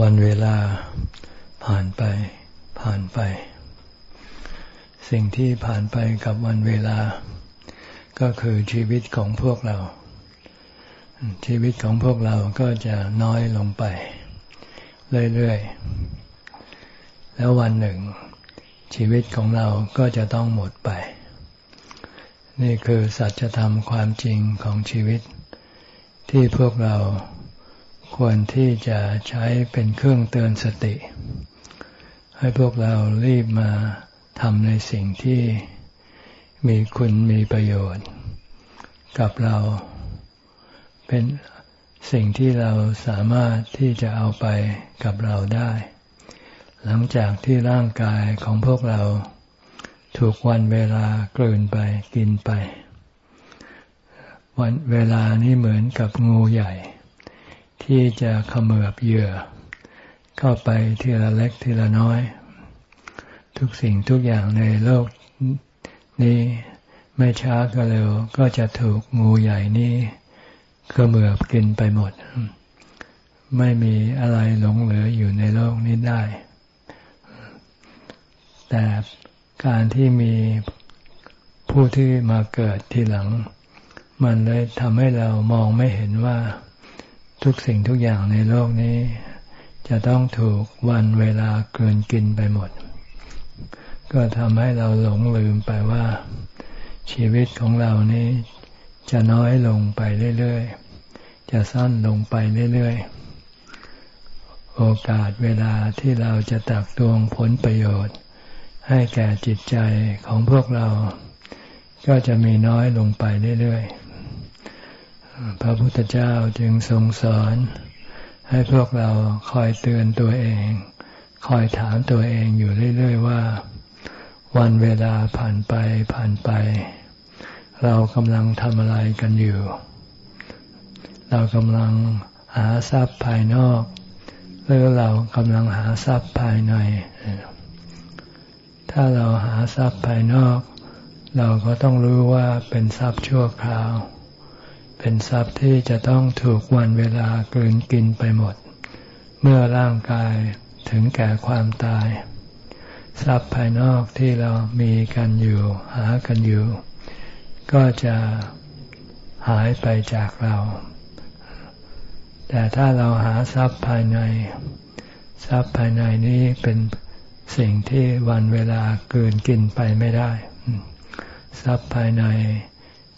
วันเวลาผ่านไปผ่านไป สิ่งที่ผ่านไปกับวันเวลา ก็คือชีวิตของพวกเรา ชีวิตของพวกเราก็จะน้อยลงไป เรื่อยๆ แล้ววันหนึ่ง ชีวิตของเราก็จะต้องหมดไป นี่คือสัจธรรมความจริงของชีวิตที่พวกเรา ควรที่จะใช้เป็นเครื่องเตือนสติ ให้พวกเรารีบมาทำในสิ่งที่มีคุณมีประโยชน์ กับเราเป็นสิ่งที่เราสามารถที่จะเอาไปกับเราได้ หลังจากที่ร่างกายของพวกเราถูกวันเวลากลืนไปกินไป วันเวลานี้เหมือนกับงูใหญ่ ที่จะเขมือบเหยื่อ เข้าไปทีละเล็กทีละน้อย ทุกสิ่งทุกอย่างในโลกนี้ไม่ช้าก็เร็วก็จะถูกงูใหญ่นี้เขมือบกินไปหมด ไม่มีอะไรหลงเหลืออยู่ในโลกนี้ได้ แต่การที่มีผู้ที่มาเกิดทีหลัง มันเลยทำให้เรามองไม่เห็นว่า ทุกสิ่งทุกอย่างในโลกนี้ จะต้องถูกวันเวลาเกินกินไปหมด ก็ทำให้เราหลงลืมไปว่า ชีวิตของเรานี้ จะน้อยลงไปเรื่อยๆ จะสั้นลงไปเรื่อยๆ โอกาสเวลาที่เราจะตักตวงผลประโยชน์ ให้แก่จิตใจของพวกเรา ก็จะมีน้อยลงไปเรื่อยๆ พระพุทธเจ้าจึงทรงสอน ให้พวกเราคอยเตือนตัวเอง คอยถามตัวเองอยู่เรื่อยๆว่า วันเวลาผ่านไปผ่านไป เรากำลังทำอะไรกันอยู่ เรากำลังหาทรัพย์ภายนอก หรือเรากำลังหาทรัพย์ภายใน ถ้าเราหาทรัพย์ภายนอก เราก็ต้องรู้ว่าเป็นทรัพย์ชั่วคราว เป็นทรัพย์ที่จะต้องถูกวันเวลาเกลืนกินไปหมด เมื่อร่างกายถึงแก่ความตาย ทรัพย์ภายนอกที่เรามีกันอยู่ หากันอยู่ ก็จะหายไปจากเรา แต่ถ้าเราหาทรัพย์ภายใน ทรัพย์ภายในนี้เป็นสิ่งที่วันเวลาเกินกินไปไม่ได้ ทรัพย์ภายใน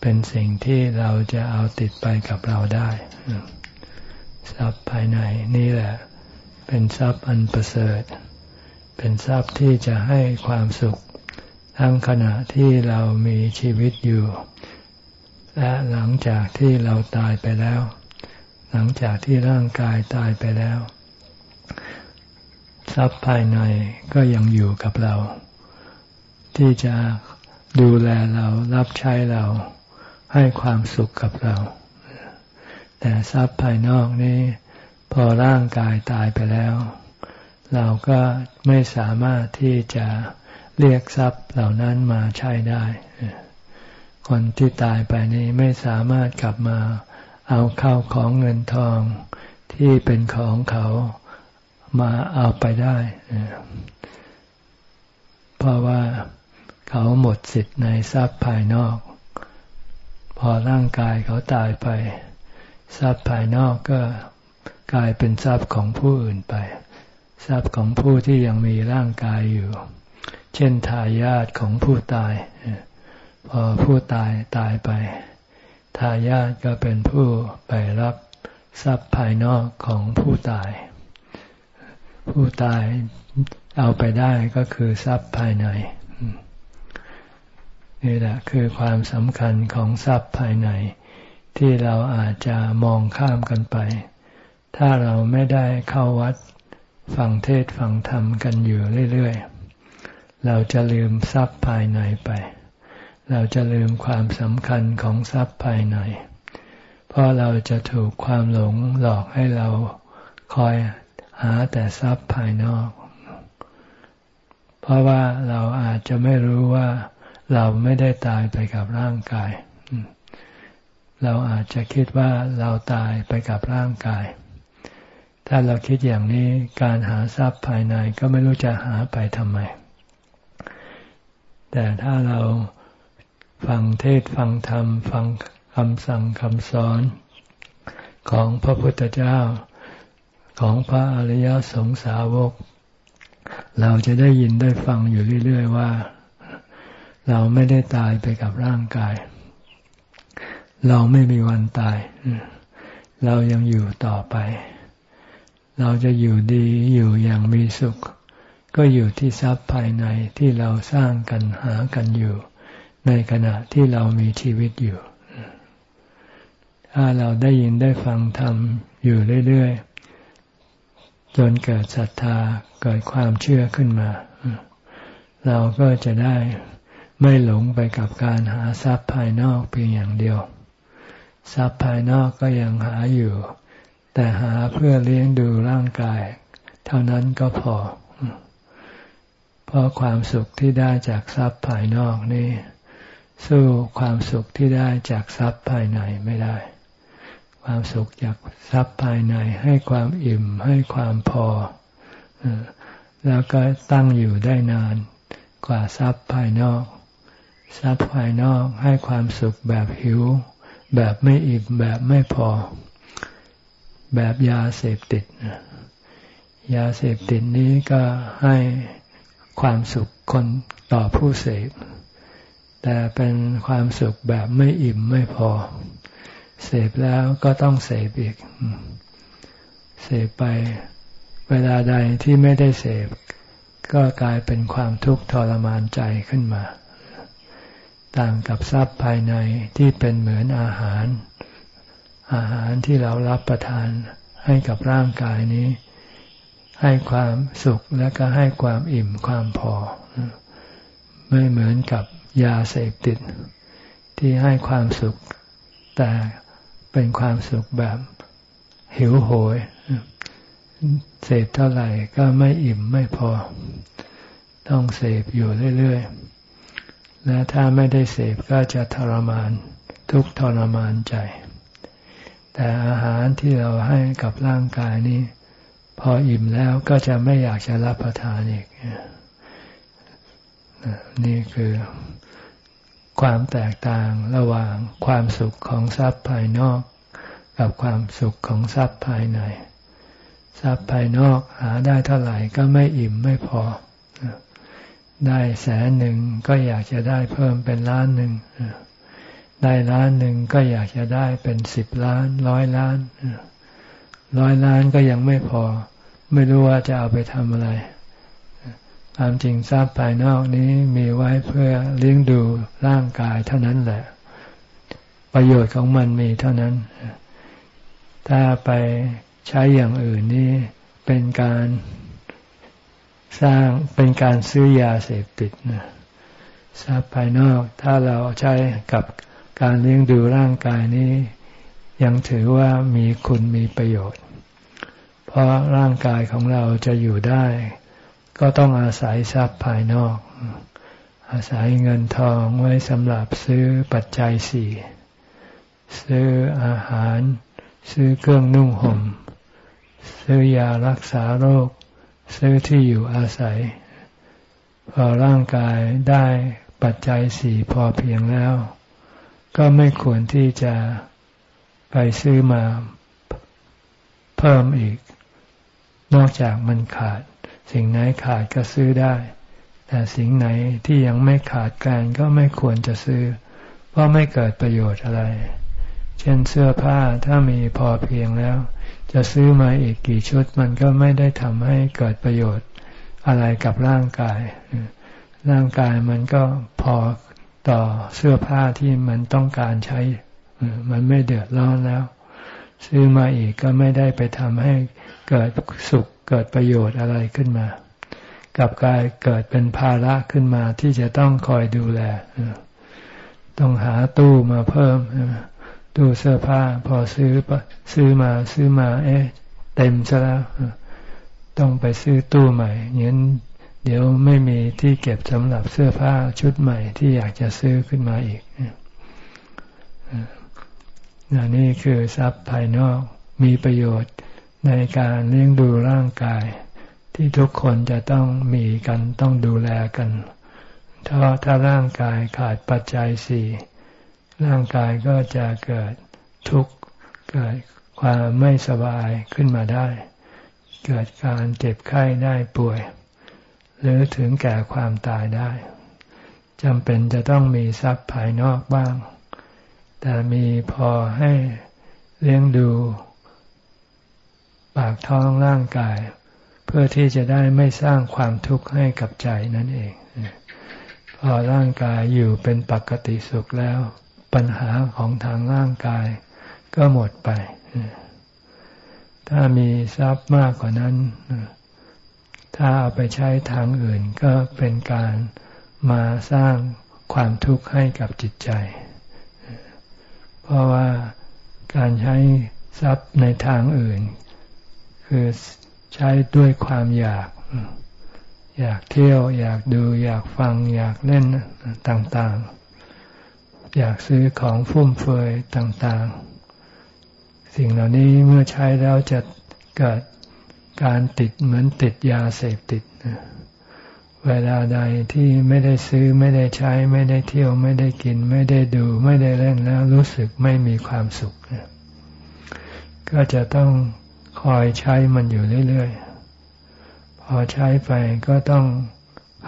เป็นสิ่งที่เราจะเอาติดไปกับเราได้ทรัพย์ภายในนี่แหละ เป็นทรัพย์อันประเสริฐ เป็นทรัพย์ที่จะให้ความสุข ทั้งขณะที่เรามีชีวิตอยู่ และหลังจากที่เราตายไปแล้ว หลังจากที่ร่างกายตายไปแล้ว ทรัพย์ภายในก็ยังอยู่กับเรา ที่จะดูแลเรารับใช้เรา ให้ความสุขกับเรา แต่ทรัพย์ภายนอกนี้ พอร่างกายตายไปแล้ว เราก็ไม่สามารถที่จะเรียกทรัพย์เหล่านั้นมาใช้ได้ คนที่ตายไปนี้ไม่สามารถกลับมาเอาเข้าของเงินทองที่เป็นของเขามาเอาไปได้ เพราะว่าเขาหมดสิทธิ์ในทรัพย์ภายนอก พอร่างกายเขาตายไป ทรัพย์ภายนอกก็กลายเป็นทรัพย์ของผู้อื่นไป ทรัพย์ของผู้ที่ยังมีร่างกายอยู่ เช่นทายาทของผู้ตาย พอผู้ตายตายไป ทายาทก็เป็นผู้ไปรับทรัพย์ภายนอกของผู้ตาย ผู้ตายเอาไปได้ก็คือทรัพย์ภายใน นี่แหละคือความสำคัญของทรัพย์ภายใน ที่เราอาจจะมองข้ามกันไป ถ้าเราไม่ได้เข้าวัดฟังเทศฟังธรรมกันอยู่เรื่อยๆ เราจะลืมทรัพย์ภายในไป เราจะลืมความสำคัญของทรัพย์ภายใน เพราะเราจะถูกความหลงหลอกให้เราคอยหาแต่ทรัพย์ภายนอก เพราะว่าเราอาจจะไม่รู้ว่า เราไม่ได้ตายไปกับร่างกาย เราอาจจะคิดว่าเราตายไปกับร่างกาย ถ้าเราคิดอย่างนี้การหาทรัพย์ภายในก็ไม่รู้จะหาไปทำไม แต่ถ้าเราฟังเทศฟังธรรม ฟังคำสั่งคำสอนของพระพุทธเจ้าของพระอริยสงสาวก เราจะได้ยินได้ฟังอยู่เรื่อย ๆ ว่า เราไม่ได้ตายไปกับร่างกาย เราไม่มีวันตาย เรายังอยู่ต่อไป เราจะอยู่ดีอยู่อย่างมีสุข ก็อยู่ที่ทรัพย์ภายในที่เราสร้างกันหากันอยู่ ในขณะที่เรามีชีวิตอยู่ ถ้าเราได้ยินได้ฟังธรรมอยู่เรื่อยๆ จนเกิดศรัทธาเกิดความเชื่อขึ้นมา เราก็จะได้ ไม่หลงไปกับการหาทรัพย์ภายนอกเพียงอย่างเดียว ทรัพย์ภายนอกก็ยังหาอยู่ แต่หาเพื่อเลี้ยงดูร่างกาย เท่านั้นก็พอ เพราะความสุขที่ได้จากทรัพย์ภายนอกนี่สู้ความสุขที่ได้จากทรัพย์ภายในไม่ได้ ความสุขจากทรัพย์ภายในให้ความอิ่มให้ความพอ แล้วก็ตั้งอยู่ได้นานกว่าทรัพย์ภายนอก ทรัพย์ภายนอกให้ความสุขแบบหิว แบบไม่อิ่มแบบไม่พอ แบบยาเสพติด ยาเสพติดนี้ก็ให้ความสุขคนต่อผู้เสพ แต่เป็นความสุขแบบไม่อิ่มไม่พอ เสพแล้วก็ต้องเสพอีก เสพไปเวลาใดที่ไม่ได้เสพ ก็กลายเป็นความทุกข์ทรมานใจขึ้นมา ต่างกับทรัพย์ภายในที่เป็นเหมือนอาหาร อาหารที่เรารับประทานให้กับร่างกายนี้ ให้ความสุขและก็ให้ความอิ่มความพอ ไม่เหมือนกับยาเสพติด ที่ให้ความสุข แต่เป็นความสุขแบบหิวโหย เสพเท่าไหร่ก็ไม่อิ่มไม่พอ ต้องเสพอยู่เรื่อย ๆ และถ้าไม่ได้เสพก็จะทรมานทุกทรมานใจ แต่อาหารที่เราให้กับร่างกายนี้ พออิ่มแล้วก็จะไม่อยากจะรับประทานอีก นี่คือความแตกต่างระหว่างความสุขของทรัพย์ภายนอก กับความสุขของทรัพย์ภายใน ทรัพย์ภายนอกหาได้เท่าไหร่ก็ไม่อิ่มไม่พอ ได้แสนหนึ่งก็อยากจะได้เพิ่มเป็นล้านหนึ่งได้ล้านหนึ่งก็อยากจะได้เป็นสิบล้านร้อยล้านร้อยล้านก็ยังไม่พอ ไม่รู้ว่าจะเอาไปทำอะไรความจริงทรัพย์ภายนอกนี้มีไว้เพื่อเลี้ยงดูร่างกายเท่านั้นแหละ ประโยชน์ของมันมีเท่านั้น ถ้าไปใช้อย่างอื่นนี่เป็นการ สร้างเป็นการซื้อยาเสพติดนะทรัพย์ภายนอกถ้าเราใช้กับการเลี้ยงดูร่างกายนี้ ยังถือว่ามีคุณมีประโยชน์ เพราะร่างกายของเราจะอยู่ได้ ก็ต้องอาศัยทรัพย์ภายนอก อาศัยเงินทองไว้สำหรับซื้อปัจจัยสี่ซื้ออาหาร ซื้อเครื่องนุ่งหม่ม ซื้อยารักษาโรค ซื้อที่อยู่อาศัย พอร่างกายได้ปัจจัยสี่พอเพียงแล้ว ก็ไม่ควรที่จะไปซื้อมาเพิ่มอีก นอกจากมันขาด สิ่งไหนขาดก็ซื้อได้ แต่สิ่งไหนที่ยังไม่ขาดการก็ไม่ควรจะซื้อ เพราะไม่เกิดประโยชน์อะไร เช่นเสื้อผ้าถ้ามีพอเพียงแล้ว จะซื้อมาอีกกี่ชุดมันก็ไม่ได้ทำให้เกิดประโยชน์อะไรกับร่างกาย ร่างกายมันก็พอต่อเสื้อผ้าที่มันต้องการใช้ มันไม่เดือดร้อนแล้ว ซื้อมาอีกก็ไม่ได้ไปทำให้เกิดสุขเกิดประโยชน์อะไรขึ้นมา กับกายเกิดเป็นภาระขึ้นมาที่จะต้องคอยดูแล ต้องหาตู้มาเพิ่ม ตู้เสื้อผ้า พอซื้อซื้อมาซื้อมา เอ๊ะ เต็มซะแล้ว ต้องไปซื้อตู้ใหม่เงี้ยเดี๋ยวไม่มีที่เก็บสำหรับเสื้อผ้าชุดใหม่ที่อยากจะซื้อขึ้นมาอีกนนี่คือทรัพย์ภายนอกมีประโยชน์ในการเลี้ยงดูร่างกาย ที่ทุกคนจะต้องมีกันต้องดูแลกันถ้าถ้าร่างกายขาดปัจจัยสี่ ร่างกายก็จะเกิดทุกข์เกิดความไม่สบายขึ้นมาได้ เกิดการเจ็บไข้ได้ป่วย หรือถึงแก่ความตายได้จำเป็นจะต้องมีทรัพย์ภายนอกบ้าง แต่มีพอให้เลี้ยงดู ปากท้องร่างกาย เพื่อที่จะได้ไม่สร้างความทุกข์ให้กับใจนั่นเอง พอร่างกายอยู่เป็นปกติสุขแล้ว ปัญหาของทางร่างกาย ก็หมดไป ถ้ามีทรัพย์มากกว่านั้น ถ้าเอาไปใช้ทางอื่นก็เป็นการมาสร้างความทุกข์ให้กับจิตใจ เพราะว่าการใช้ทรัพย์ในทางอื่น คือใช้ด้วยความอยาก อยากเที่ยว อยากดู อยากฟัง อยากเล่นต่าง ๆ อยากซื้อของฟุ่มเฟือยต่างๆ สิ่งเหล่านี้เมื่อใช้แล้วจะเกิดการติดเหมือนติดยาเสพติด เวลาใดที่ไม่ได้ซื้อไม่ได้ใช้ ไม่ได้เที่ยว ไม่ได้กิน ไม่ได้ดู ไม่ได้เล่นแล้วรู้สึกไม่มีความสุข ก็จะต้องคอยใช้มันอยู่เรื่อยๆ พอใช้ไปก็ต้อง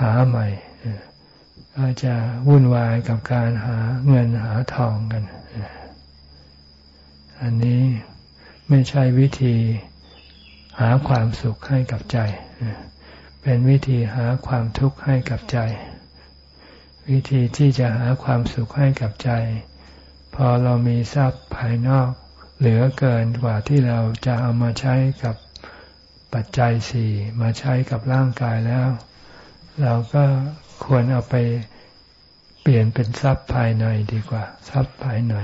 หาใหม่ ก็จะวุ่นวายกับการหาเงินหาทองกัน อันนี้ไม่ใช่วิธีหาความสุขให้กับใจ เป็นวิธีหาความทุกข์ให้กับใจ วิธีที่จะหาความสุขให้กับใจ พอเรามีทรัพย์ภายนอก เหลือเกินกว่าที่เราจะเอามาใช้กับปัจจัยสี่มาใช้กับร่างกายแล้ว เราก็ ควรเอาไปเปลี่ยนเป็นทรัพย์ภายในดีกว่า ทรัพย์ภายใน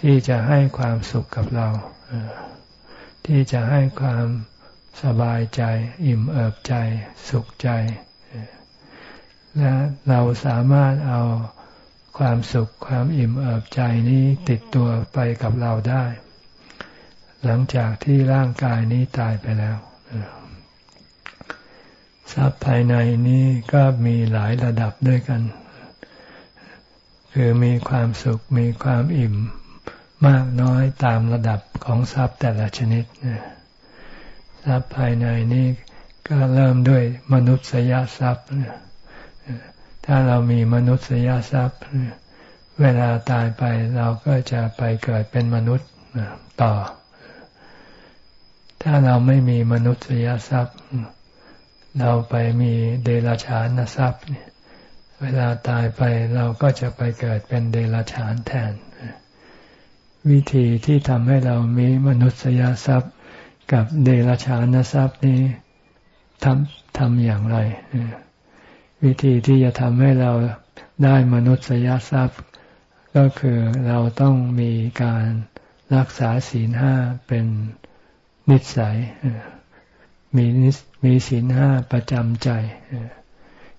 ที่จะให้ความสุขกับเรา ที่จะให้ความสบายใจ อิ่มเอิบใจ สุขใจ และเราสามารถเอาความสุขความอิ่มเอิบใจนี้ติดตัวไปกับเราได้ หลังจากที่ร่างกายนี้ตายไปแล้ว ทรัพย์ภายในนี้ก็มีหลายระดับด้วยกัน คือมีความสุขมีความอิ่มมากน้อยตามระดับของทรัพย์แต่ละชนิดทรัพย์ภายในนี้ก็เริ่มด้วยมนุษยทรัพย์ถ้าเรามีมนุษยทรัพย์ เวลาตายไปเราก็จะไปเกิดเป็นมนุษย์ต่อ ถ้าเราไม่มีมนุษยทรัพย์ เราไปมีเดรัจฉานทรัพย์เวลาตายไปเราก็จะไปเกิดเป็นเดรัจฉานแทน วิธีที่ทำให้เรามีมนุษยทรัพย์กับเดรัจฉานทรัพย์นี้ทำทำอย่างไร วิธีที่จะทำให้เราได้มนุษยทรัพย์ ก็คือเราต้องมีการรักษาศีลห้าเป็นนิสัยมี มีศีลห้าประจำใจ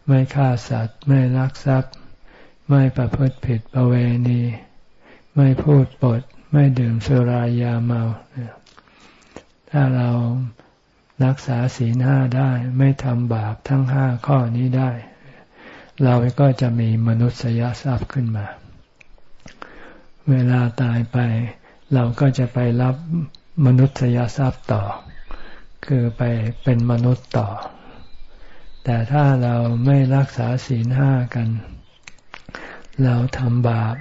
ไม่ฆ่าสัตว์ ไม่ลักทรัพย์ ไม่ประพฤติผิดประเวณี ไม่พูดปด ไม่ดื่มสุรายาเมา ถ้าเรารักษาศีลห้าได้ ไม่ทำบาปทั้งห้าข้อนี้ได้ เราก็จะมีมนุษยทรัพย์ขึ้นมา เวลาตายไป เราก็จะไปรับมนุษยทรัพย์ต่อ คือไปเป็นมนุษย์ต่อ แต่ถ้าเราไม่รักษาศีลห้ากัน เราทำบาป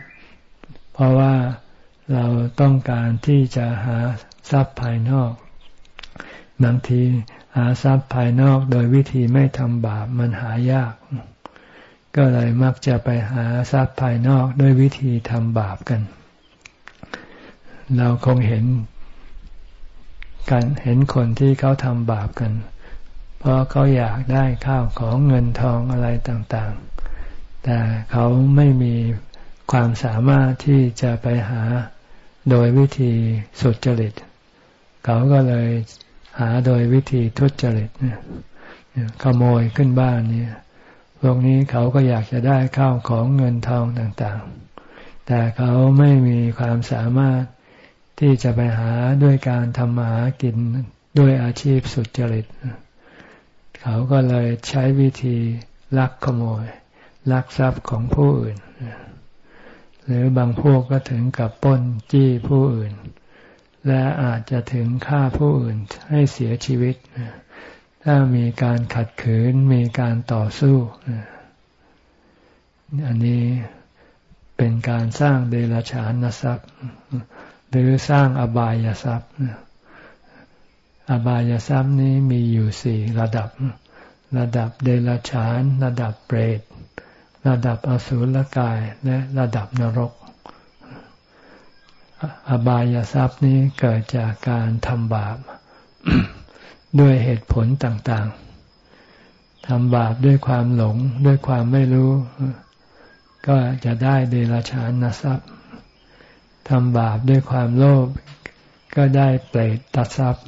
เพราะว่าเราต้องการที่จะหาทรัพย์ภายนอก บางทีหาทรัพย์ภายนอกโดยวิธีไม่ทำบาปมันหายาก ก็เลยมักจะไปหาทรัพย์ภายนอกด้วยวิธีทำบาปกัน เราคงเห็น กันเห็นคนที่เขาทำบาปกัน เพราะเขาอยากได้ข้าวของเงินทองอะไรต่างๆ แต่เขาไม่มีความสามารถที่จะไปหาโดยวิธีสุจริต เขาก็เลยหาโดยวิธีทุจริตเนี่ยขโมยขึ้นบ้านเนี่ยพวกนี้เขาก็อยากจะได้ข้าวของเงินทองต่างๆ แต่เขาไม่มีความสามารถ ที่จะไปหาด้วยการทำมาหากินด้วยอาชีพสุจริต เขาก็เลยใช้วิธีลักขโมย ลักทรัพย์ของผู้อื่น หรือบางพวกก็ถึงกับป้นจี้ผู้อื่น และอาจจะถึงฆ่าผู้อื่นให้เสียชีวิต ถ้ามีการขัดขืนมีการต่อสู้ อันนี้เป็นการสร้างเดรัจฉานทรัพย์ หรือสร้างอบายทรัพย์อบายทรัพย์นี้มีอยู่สี่ระดับ ระดับเดรัจฉาน ระดับเปรต ระดับอสุรกาย และระดับนรก อบายทรัพย์นี้เกิดจากการทำบาป ด้วยเหตุผลต่างๆ ทำบาปด้วยความหลงด้วยความไม่รู้ ก็จะได้เดรัจฉานทรัพย์ ทำบาปด้วยความโลภก็ได้เปรตตัดทรัพย์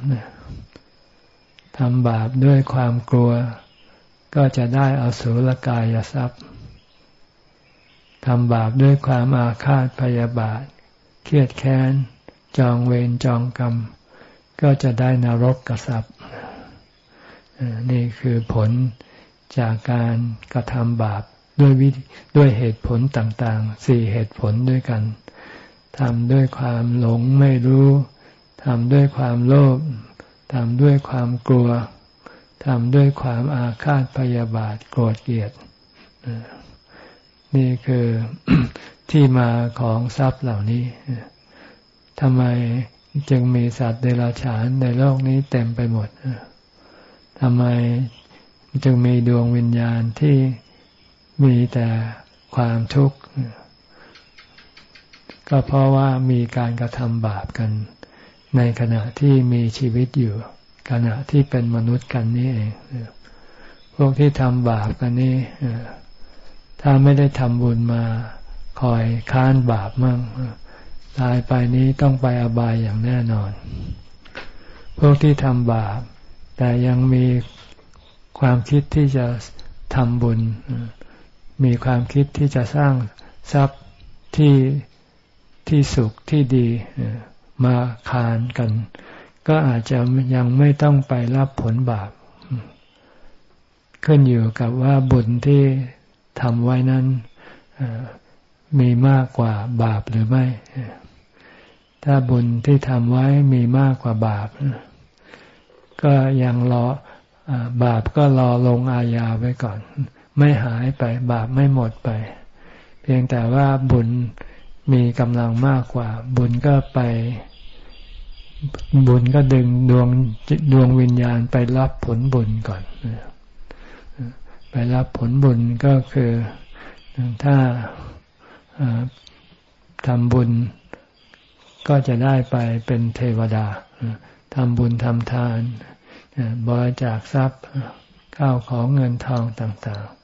ทำบาปด้วยความกลัว ก็จะได้อสุรกายทรัพย์ทำบาปด้วยความอาฆาตพยาบาท เครียดแค้น จองเวรจองกรรม ก็จะได้นรกกทรัพย์นี่คือผลจากการกระทำบาปด้วยวิด้วยเหตุผลต่างๆ สี่เหตุผลด้วยกัน ทำด้วยความหลงไม่รู้ทำด้วยความโลภทำด้วยความกลัวทำด้วยความอาฆาตพยาบาทโกรธเกลียด นี่คือที่มาของทรัพย์เหล่านี้ทำไมจึงมีสัตว์เดรัจฉานในโลกนี้เต็มไปหมดทำไมจึงมีดวงวิญญาณที่มีแต่ความทุกข์ ก็เพราะว่ามีการกระทำบาปกัน ในขณะที่มีชีวิตอยู่ ขณะที่เป็นมนุษย์กันนี่เองพวกที่ทำบาปกันนี่ถ้าไม่ได้ทำบุญมาคอยค้านบาปมั่งตายไปนี้ต้องไปอบายอย่างแน่นอน พวกที่ทำบาป แต่ยังมีความคิดที่จะทำบุญ มีความคิดที่จะสร้างทรัพย์ที่ ที่สุขที่ดีมาคานกัน ก็อาจจะยังไม่ต้องไปรับผลบาป ขึ้นอยู่กับว่าบุญที่ทำไว้นั้นมีมากกว่าบาปหรือไม่ ถ้าบุญที่ทำไว้มีมากกว่าบาป ก็ยังรอบาปก็รอลงอาญาไว้ก่อน ไม่หายไป บาปไม่หมดไป เพียงแต่ว่าบุญ มีกำลังมากกว่า บุญก็ไป บุญก็ดึงดวงดวงวิญญาณไปรับผลบุญก่อน ไปรับผลบุญก็คือถ้าทำบุญก็จะได้ไปเป็นเทวดาทำบุญทำทานบริจาคทรัพย์ข้าวของเงินทองต่าง ๆ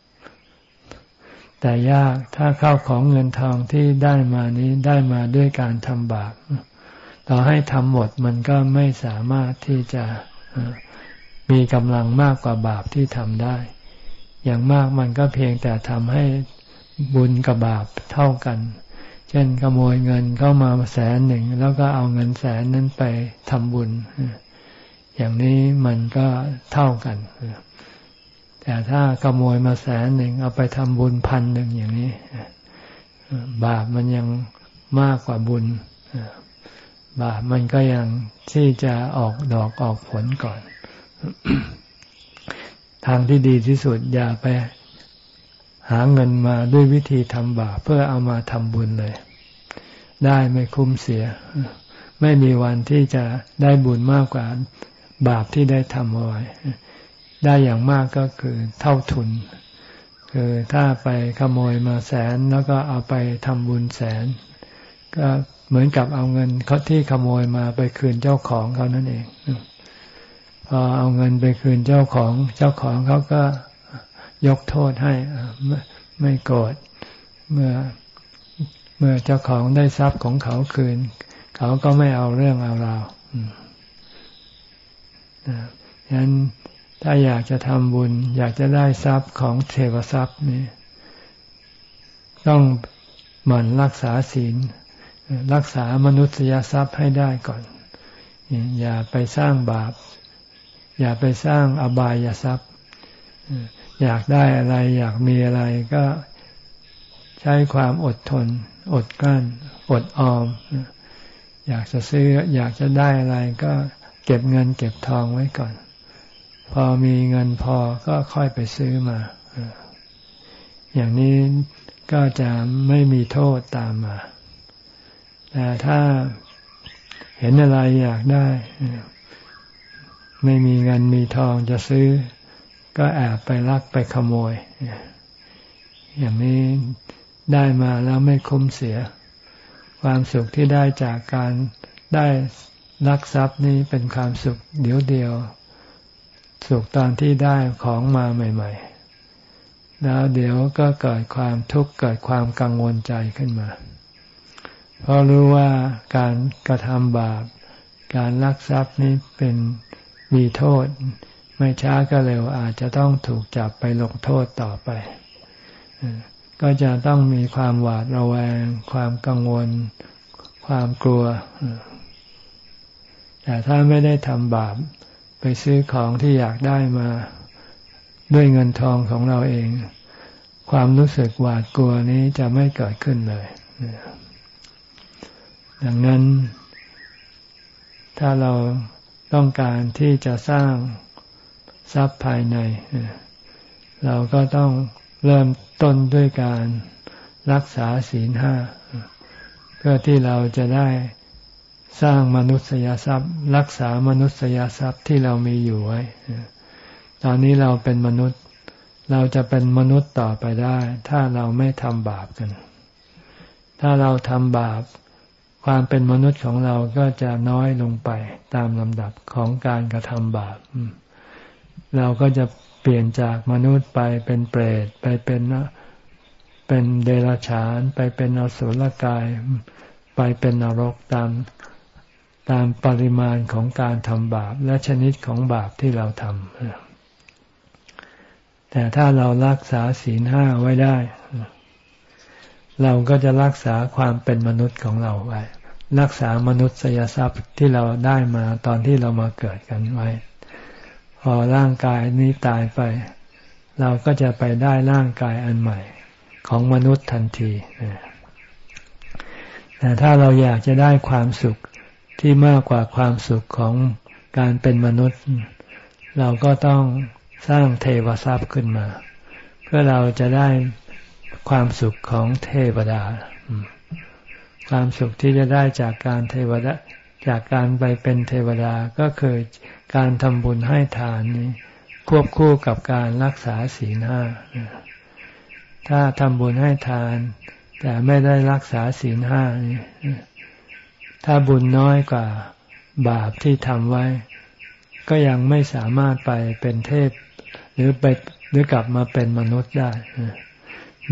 แต่ยากถ้าเข้าของเงินทองที่ได้มานี้ได้มาด้วยการทำบาปต่อให้ทำหมดมันก็ไม่สามารถที่จะมีกำลังมากกว่าบาปที่ทำได้ อย่างมากมันก็เพียงแต่ทำให้บุญกับบาปเท่ากัน เช่นขโมยเงินเข้ามาแสนหนึ่ง แล้วก็เอาเงินแสนนั้นไปทำบุญ อย่างนี้มันก็เท่ากัน แต่ถ้าขโมยมาแสนหนึ่งเอาไปทำบุญพันหนึ่งอย่างนี้ บาปมันยังมากกว่าบุญบาปมันก็ยังที่จะออกดอกออกผลก่อน ทางที่ดีที่สุดอย่าไปหาเงินมาด้วยวิธีทำบาปเพื่อเอามาทำบุญเลย ได้ไม่คุ้มเสีย ไม่มีวันที่จะได้บุญมากกว่าบาปที่ได้ทำเอาไว้ ได้อย่างมากก็คือเท่าทุน คือถ้าไปขโมยมาแสนแล้วก็เอาไปทำบุญแสน ก็เหมือนกับเอาเงินเขาที่ขโมยมาไปคืนเจ้าของเขานั่นเองพอเอาเงินไปคืนเจ้าของ เจ้าของเขาก็ยกโทษให้ไม่โกรธเมื่อเมื่อเจ้าของได้ทรัพย์ของเขาคืน เขาก็ไม่เอาเรื่องเอาราวฉะนั้น ถ้าอยากจะทำบุญ อยากจะได้ทรัพย์ของเทวทรัพย์นี่ต้องหมั่นรักษาศีล รักษามนุษยทรัพย์ให้ได้ก่อน อย่าไปสร้างบาป อย่าไปสร้างอบายทรัพย์ อยากได้อะไร อยากมีอะไรก็ใช้ความอดทน อดกลั้น อดออม อยากจะซื้อ อยากจะได้อะไรก็เก็บเงินเก็บทองไว้ก่อน พอมีเงินพอก็ค่อยไปซื้อมา อย่างนี้ก็จะไม่มีโทษตามมา แต่ถ้าเห็นอะไรอยากได้ ไม่มีเงินมีทองจะซื้อ ก็แอบไปลักไปขโมย อย่างนี้ได้มาแล้วไม่คุ้มเสีย ความสุขที่ได้จากการได้ลักทรัพย์นี้เป็นความสุขเดียวเดียว สุขตอนที่ได้ของมาใหม่ ๆ แล้วเดี๋ยวก็เกิดความทุกข์เกิดความกังวลใจขึ้นมา เพราะรู้ว่าการกระทำบาป การลักทรัพย์นี้เป็นมีโทษ ไม่ช้าก็เร็วอาจจะต้องถูกจับไปลงโทษต่อไป ก็จะต้องมีความหวาดระแวง ความกังวล ความกลัวแต่ถ้าไม่ได้ทำบาป ไปซื้อของที่อยากได้มาด้วยเงินทองของเราเอง ความรู้สึกหวาดกลัวนี้จะไม่เกิดขึ้นเลย ดังนั้น ถ้าเราต้องการที่จะสร้างทรัพย์ภายใน เราก็ต้องเริ่มต้นด้วยการรักษาศีลห้า เพื่อที่เราจะได้ สร้างมนุษยทรัพย์ รักษามนุษยทรัพย์ที่เรามีอยู่ไว้ ตอนนี้เราเป็นมนุษย์ เราจะเป็นมนุษย์ต่อไปได้ ถ้าเราไม่ทำบาปกัน ถ้าเราทำบาป ความเป็นมนุษย์ของเราก็จะน้อยลงไปตามลำดับของการกระทำบาป เราก็จะเปลี่ยนจากมนุษย์ไปเป็นเปรตไปเป็นเป็นเดรัจฉาน ไปเป็นอสุรกาย ไปเป็นนรกตาม ตามปริมาณของการทำบาปและชนิดของบาปที่เราทำแต่ถ้าเรารักษาศีลห้าไว้ได้ เราก็จะรักษาความเป็นมนุษย์ของเราไว้ รักษามนุษยทรัพย์ที่เราได้มาตอนที่เรามาเกิดกันไว้ พอร่างกายนี้ตายไป เราก็จะไปได้ร่างกายอันใหม่ของมนุษย์ทันทีแต่ถ้าเราอยากจะได้ความสุข ที่มากกว่าความสุขของการเป็นมนุษย์ เราก็ต้องสร้างเทวทรัพย์ขึ้นมา เพื่อเราจะได้ความสุขของเทวดา ความสุขที่จะได้จากการเทวดาจากการไปเป็นเทวดาก็คือการทำบุญให้ทานนี้ ควบคู่กับการรักษาศีลห้าถ้าทำบุญให้ทาน แต่ไม่ได้รักษาศีลห้านี่ ถ้าบุญน้อยกว่าบาปที่ทำไว้ ก็ยังไม่สามารถไปเป็นเทพ หรือไปหรือกลับมาเป็นมนุษย์ได้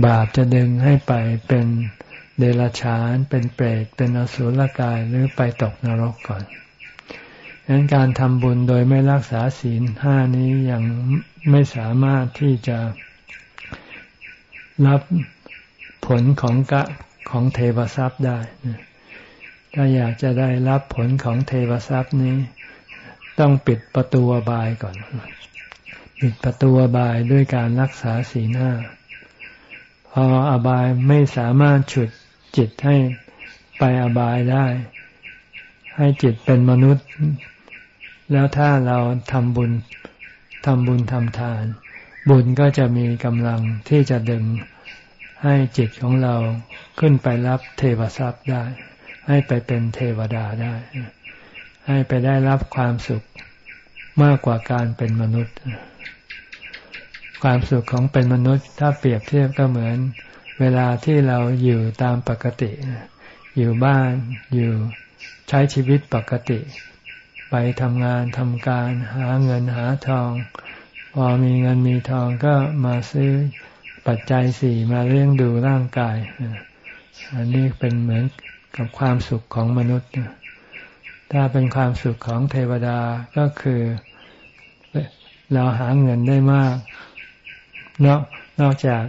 บาปจะดึงให้ไปเป็นเดรัจฉาน เป็นเปรตเป็นอสุรกายหรือไปตกนรกก่อนดังนั้นการทำบุญโดยไม่รักษาศีลห้านี้ยังไม่สามารถที่จะรับผลของกะของเทวทรัพย์ได้ ถ้าอยากจะได้รับผลของเทวทรัพย์นี้ ต้องปิดประตูบายก่อน ปิดประตูบายด้วยการรักษาศีลห้า พออบายไม่สามารถฉุดจิตให้ไปอบายได้ ให้จิตเป็นมนุษย์ แล้วถ้าเราทำบุญทำบุญทำทาน บุญก็จะมีกำลังที่จะดึงให้จิตของเราขึ้นไปรับเทวทรัพย์ได้ ให้ไปเป็นเทวดาได้ ให้ไปได้รับความสุขมากกว่าการเป็นมนุษย์ ความสุขของเป็นมนุษย์ ถ้าเปรียบเทียบก็เหมือน เวลาที่เราอยู่ตามปกติ อยู่บ้านอยู่ใช้ชีวิตปกติ ไปทำงานทำการหาเงินหาทอง พอมีเงินมีทองก็มาซื้อปัจจัยสี่มาเลี้ยงดูร่างกาย อันนี้เป็นเหมือน กับความสุขของมนุษย์ ถ้าเป็นความสุขของเทวดาก็คือเราหาเงินได้มาก นอกนอกจาก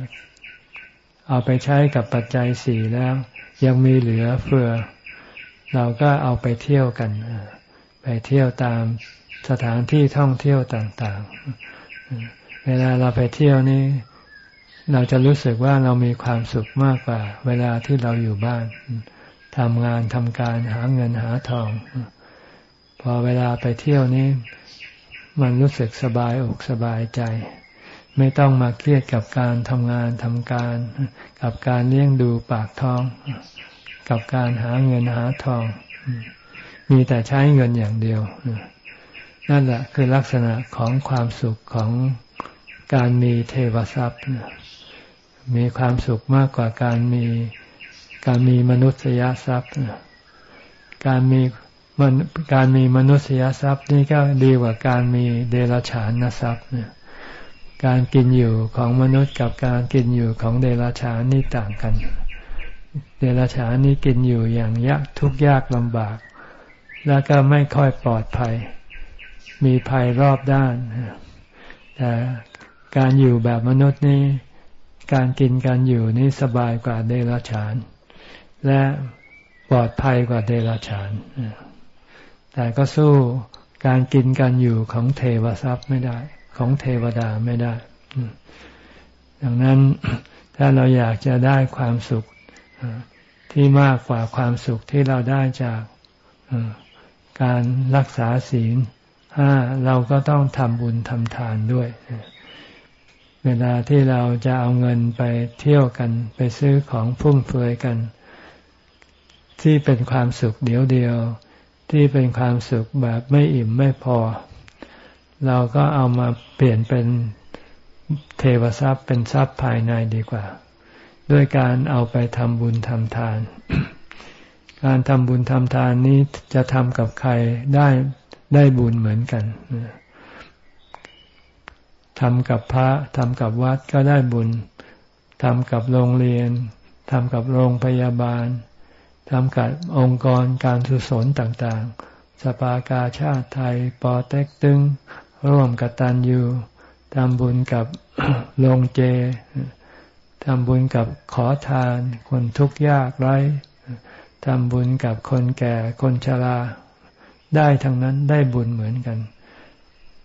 เอาไปใช้กับปัจจัยสี่แล้ว ยังมีเหลือเฟือ เราก็เอาไปเที่ยวกัน ไปเที่ยวตามสถานที่ท่องเที่ยวต่างๆ เวลาเราไปเที่ยวนี่เราจะรู้สึกว่าเรามีความสุขมากกว่า เวลาที่เราอยู่บ้าน ทำงานทำการหาเงินหาทอง พอเวลาไปเที่ยวนี้ มันรู้สึกสบายอกสบายใจ ไม่ต้องมาเครียดกับการทำงานทำการ กับการเลี้ยงดูปากท้อง กับการหาเงินหาทอง มีแต่ใช้เงินอย่างเดียว นั่นแหละคือลักษณะของความสุขของการมีเทวทรัพย์ มีความสุขมากกว่าการมี การมีมนุษยทรัพย์ การมีมันการมีมนุษยทรัพย์นี่ก็ดีกว่าการมีเดรัจฉานทรัพย์เนี่ยการกินอยู่ของมนุษย์กับการกินอยู่ของเดรัจฉานนี่ต่างกัน เดรัจฉานนี่กินอยู่อย่างยากทุกยากลำบาก แล้วก็ไม่ค่อยปลอดภัย มีภัยรอบด้าน แต่การอยู่แบบมนุษย์นี่การกินการอยู่นี่สบายกว่าเดรัจฉาน และปลอดภัยกว่าเดรัจฉาน แต่ก็สู้การกินการอยู่ของเทวทรัพย์ไม่ได้ ของเทวดาไม่ได้ ดังนั้นถ้าเราอยากจะได้ความสุขที่มากกว่าความสุขที่เราได้จากการรักษาศีลห้าเราก็ต้องทำบุญทำทานด้วย เวลาที่เราจะเอาเงินไปเที่ยวกันไปซื้อของฟุ่มเฟือยกัน ที่เป็นความสุขเดียวเดียว ที่เป็นความสุขแบบไม่อิ่มไม่พอ เราก็เอามาเปลี่ยนเป็นเทวทรัพย์เป็นทรัพย์ภายในดีกว่า ด้วยการเอาไปทำบุญทำทาน การทำบุญทำทานนี้จะทำกับใครได้ได้บุญเหมือนกันทำกับพระทำกับวัดก็ได้บุญทำกับโรงเรียนทำกับโรงพยาบาล ทำกับองค์กรการสุสนต่างๆ สปากาชาติไทย ปอเต็กตึง ร่วมกตันยูทำบุญกับโรงเจ ทำบุญกับขอทาน คนทุกข์ยากไร้ ทำบุญกับคนแก่คนชรา ได้ทั้งนั้นได้บุญเหมือนกัน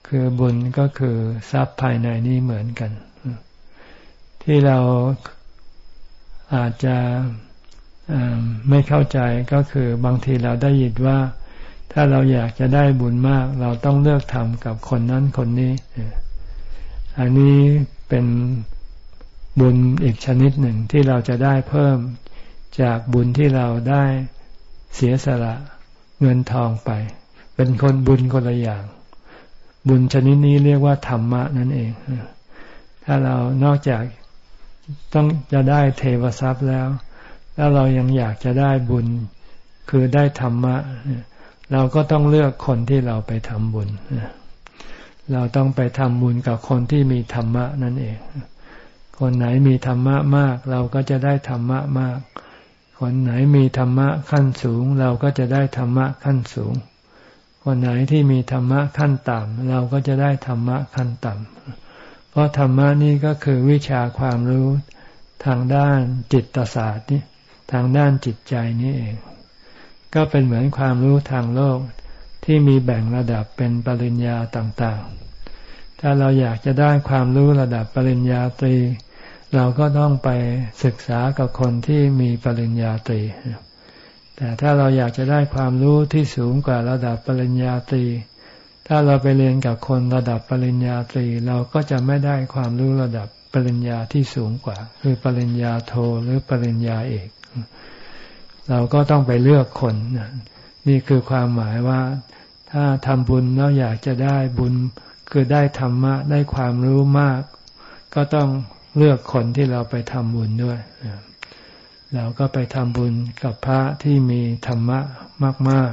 คือบุญก็คือทรัพย์ภายในนี้เหมือนกัน ที่เราอาจจะ ไม่เข้าใจก็คือบางทีเราได้ยินว่า ถ้าเราอยากจะได้บุญมาก เราต้องเลือกทำกับคนนั้นคนนี้อันนี้เป็นบุญอีกชนิดหนึ่งที่เราจะได้เพิ่มจากบุญที่เราได้เสียสละเงินทองไป เป็นคนบุญคนละอย่าง บุญชนิดนี้เรียกว่าธรรมะนั่นเอง ถ้าเรานอกจากต้องจะได้เทวทรัพย์แล้ว แล้วเรายังอยากจะได้บุญคือได้ธรรมะ เราก็ต้องเลือกคนที่เราไปทำบุญ เราต้องไปทำบุญกับคนที่มีธรรมะนั่นเอง คนไหนมีธรรมะมาก เราก็จะได้ธรรมะมาก คนไหนมีธรรมะขั้นสูง เราก็จะได้ธรรมะขั้นสูง คนไหนที่มีธรรมะขั้นต่ำเราก็จะได้ธรรมะขั้นต่ำเพราะธรรมะนี่ก็คือวิชาความรู้ทางด้านจิตศาสตร์นี่ ทางด้านจิตใจนี่เอง ก็เป็นเหมือนความรู้ทางโลกที่มีแบ่งระดับเป็นปริญญาต่างๆ ถ้าเราอยากจะได้ความรู้ระดับปริญญาตรี เราก็ต้องไปศึกษากับคนที่มีปริญญาตรี แต่ถ้าเราอยากจะได้ความรู้ที่สูงกว่าระดับปริญญาตรี ถ้าเราไปเรียนกับคนระดับปริญญาตรี เราก็จะไม่ได้ความรู้ระดับปริญญาที่สูงกว่า คือปริญญาโทหรือปริญญาเอก เราก็ต้องไปเลือกคนนี่คือความหมายว่า ถ้าทำบุญแล้วอยากจะได้บุญคือได้ธรรมะ ได้ความรู้มาก ก็ต้องเลือกคนที่เราไปทำบุญด้วยเราก็ไปทำบุญกับพระที่มีธรรมะมาก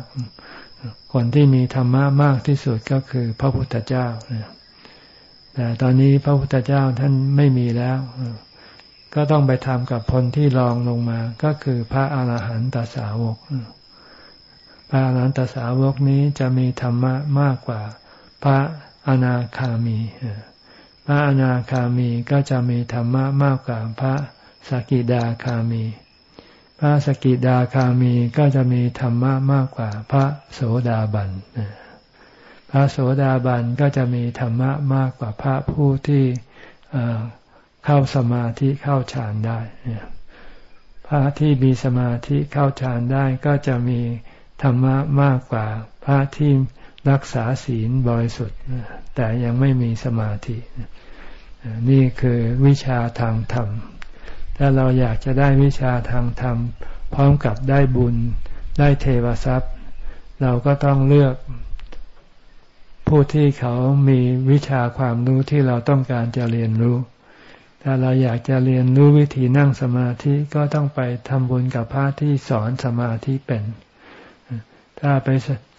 ๆ คนที่มีธรรมะมากที่สุดก็คือพระพุทธเจ้าแต่ตอนนี้พระพุทธเจ้าท่านไม่มีแล้ว ก็ต้องไปทำกับคนที่รองลงมา ก็คือพระอาหารหันตสาวก พระอาหารหันตสาวกนี้จะมีธรรมะมากกว่า พระอนาคามี พระอนาคามีก็จะมีธรรมะมากกว่าพระสกิดาคามี พระสกิดาคามีก็จะมีธรรมะมากกว่า พระโสดาบันพพระโสดาบันก็จะมีธรรมะมากกว่าพระผู้ที่ เข้าสมาธิเข้าฌานได้พระที่มีสมาธิเข้าฌานได้ก็จะมีธรรมะมากกว่า พระที่รักษาศีลบริสุทธิ์ แต่ยังไม่มีสมาธิ นี่คือวิชาทางธรรม ถ้าเราอยากจะได้วิชาทางธรรม พร้อมกับได้บุญได้เทวทรัพย์ เราก็ต้องเลือกผู้ที่เขามีวิชาความรู้ที่เราต้องการจะเรียนรู้ ถ้าเราอยากจะเรียนรู้วิธีนั่งสมาธิก็ต้องไปทำบุญกับพระที่สอนสมาธิเป็น ถ้าไป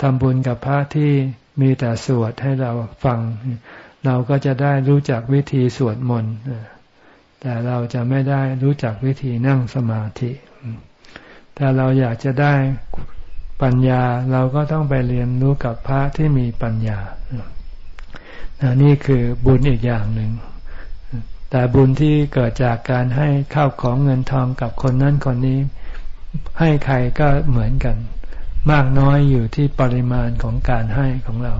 ทำบุญกับพระที่มีแต่สวดให้เราฟัง เราก็จะได้รู้จักวิธีสวดมนต์แต่เราจะไม่ได้รู้จักวิธีนั่งสมาธิถ้าเราอยากจะได้ปัญญาเราก็ต้องไปเรียนรู้กับพระที่มีปัญญา นี่คือบุญอีกอย่างหนึ่ง แต่บุญที่เกิดจากการให้ข้าวของเงินทองกับคนนั้นคนนี้ ให้ใครก็เหมือนกัน มากน้อยอยู่ที่ปริมาณของการให้ของเรา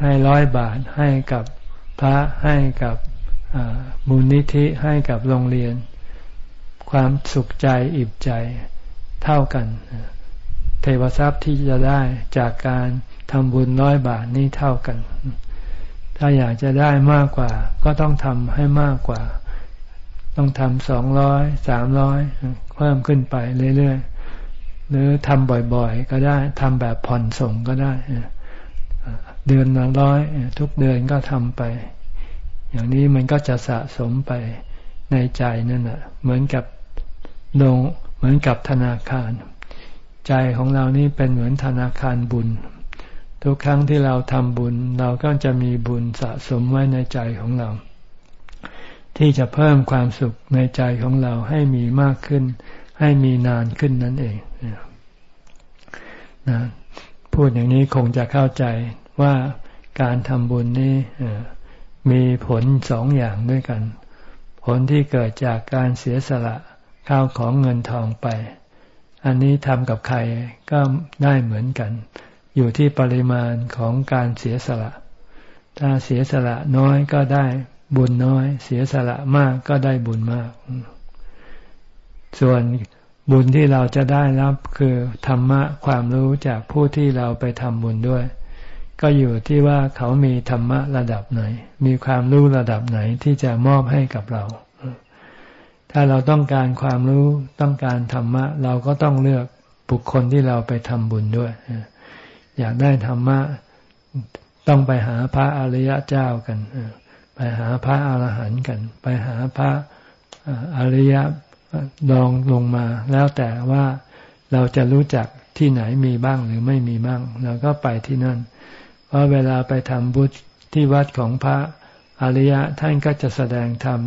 ให้ร้อยบาทให้กับพระให้กับมูลนิธิให้กับโรงเรียน ความสุขใจอิ่มใจเท่ากัน เทวทรัพย์ที่จะได้จากการทำบุญร้อยบาทนี้เท่ากัน ถ้าอยากจะได้มากกว่า ก็ต้องทำให้มากกว่า ต้องทำสองร้อยสามร้อยเพิ่มขึ้นไปเรื่อยๆหรือทำบ่อยๆ ก็ได้ทำแบบผ่อนส่งก็ได้เดือนละร้อยทุกเดือนก็ทำไป อย่างนี้มันก็จะสะสมไปในใจนั่นแหะเหมือนกับลงเหมือนกับธนาคาร ใจของเรานี่เป็นเหมือนธนาคารบุญ ทุกครั้งที่เราทำบุญ เราก็จะมีบุญสะสมไว้ในใจของเรา ที่จะเพิ่มความสุขในใจของเราให้มีมากขึ้น ให้มีนานขึ้นนั่นเองนะพูดอย่างนี้คงจะเข้าใจว่าการทำบุญนี้มีผลสองอย่างด้วยกัน ผลที่เกิดจากการเสียสละข้าวของเงินทองไป อันนี้ทำกับใครก็ได้เหมือนกัน อยู่ที่ปริมาณของการเสียสละ ถ้าเสียสละน้อยก็ได้บุญน้อย เสียสละมากก็ได้บุญมาก ส่วนบุญที่เราจะได้รับคือธรรมะความรู้จากผู้ที่เราไปทำบุญด้วย ก็อยู่ที่ว่าเขามีธรรมะระดับไหน มีความรู้ระดับไหนที่จะมอบให้กับเรา ถ้าเราต้องการความรู้ต้องการธรรมะ เราก็ต้องเลือกบุคคลที่เราไปทำบุญด้วย อยากได้ธรรมะต้องไปหาพระอริยเจ้ากันไปหาพระอรหันต์กัน ไปหาพระอริยดองลงมา แล้วแต่ว่าเราจะรู้จักที่ไหนมีบ้างหรือไม่มีบ้างเราก็ไปที่นั่น เพราะเวลาไปทำบุญที่วัดของพระอริยะท่านก็จะแสดงธรรม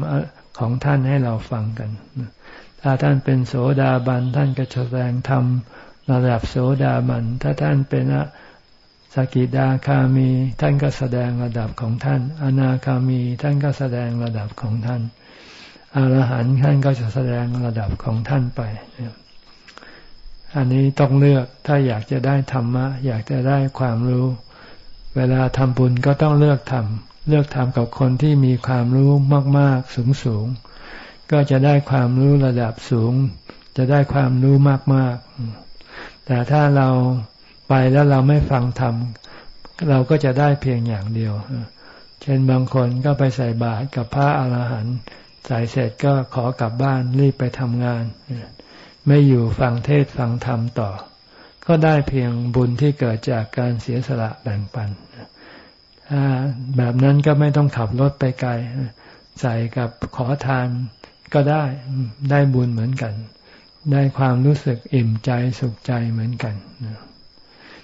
ของท่านให้เราฟังกัน ถ้าท่านเป็นโสดาบันท่านก็แสดงธรรม ระดับโสดาบัน ถ้าท่านเป็นสกิดาคามี ท่านก็แสดงระดับของท่าน อนาคามี ท่านก็แสดงระดับของท่านอรหันต์ท่านก็จะแสดงระดับของท่านไป อันนี้ต้องเลือก ถ้าอยากจะได้ธรรมะ อยากจะได้ความรู้ เวลาทำบุญก็ต้องเลือกทำ เลือกทำกับคนที่มีความรู้มาก ๆ สูงๆก็จะได้ความรู้ระดับสูง จะได้ความรู้มาก ๆ แต่ถ้าเราไปแล้วเราไม่ฟังธรรมเราก็จะได้เพียงอย่างเดียว เช่นบางคนก็ไปใส่บาตรกับพระอาหารหันต์ใส่เสร็จก็ขอกลับบ้านรีบไปทำงาน ไม่อยู่ฟังเทศฟังธรรมต่อ ก็ได้เพียงบุญที่เกิดจากการเสียสละแบ่งปันแบบนั้นก็ไม่ต้องขับรถไปไกล ใส่กับขอทานก็ได้ได้บุญเหมือนกัน ได้ความรู้สึกอิ่มใจสุขใจเหมือนกัน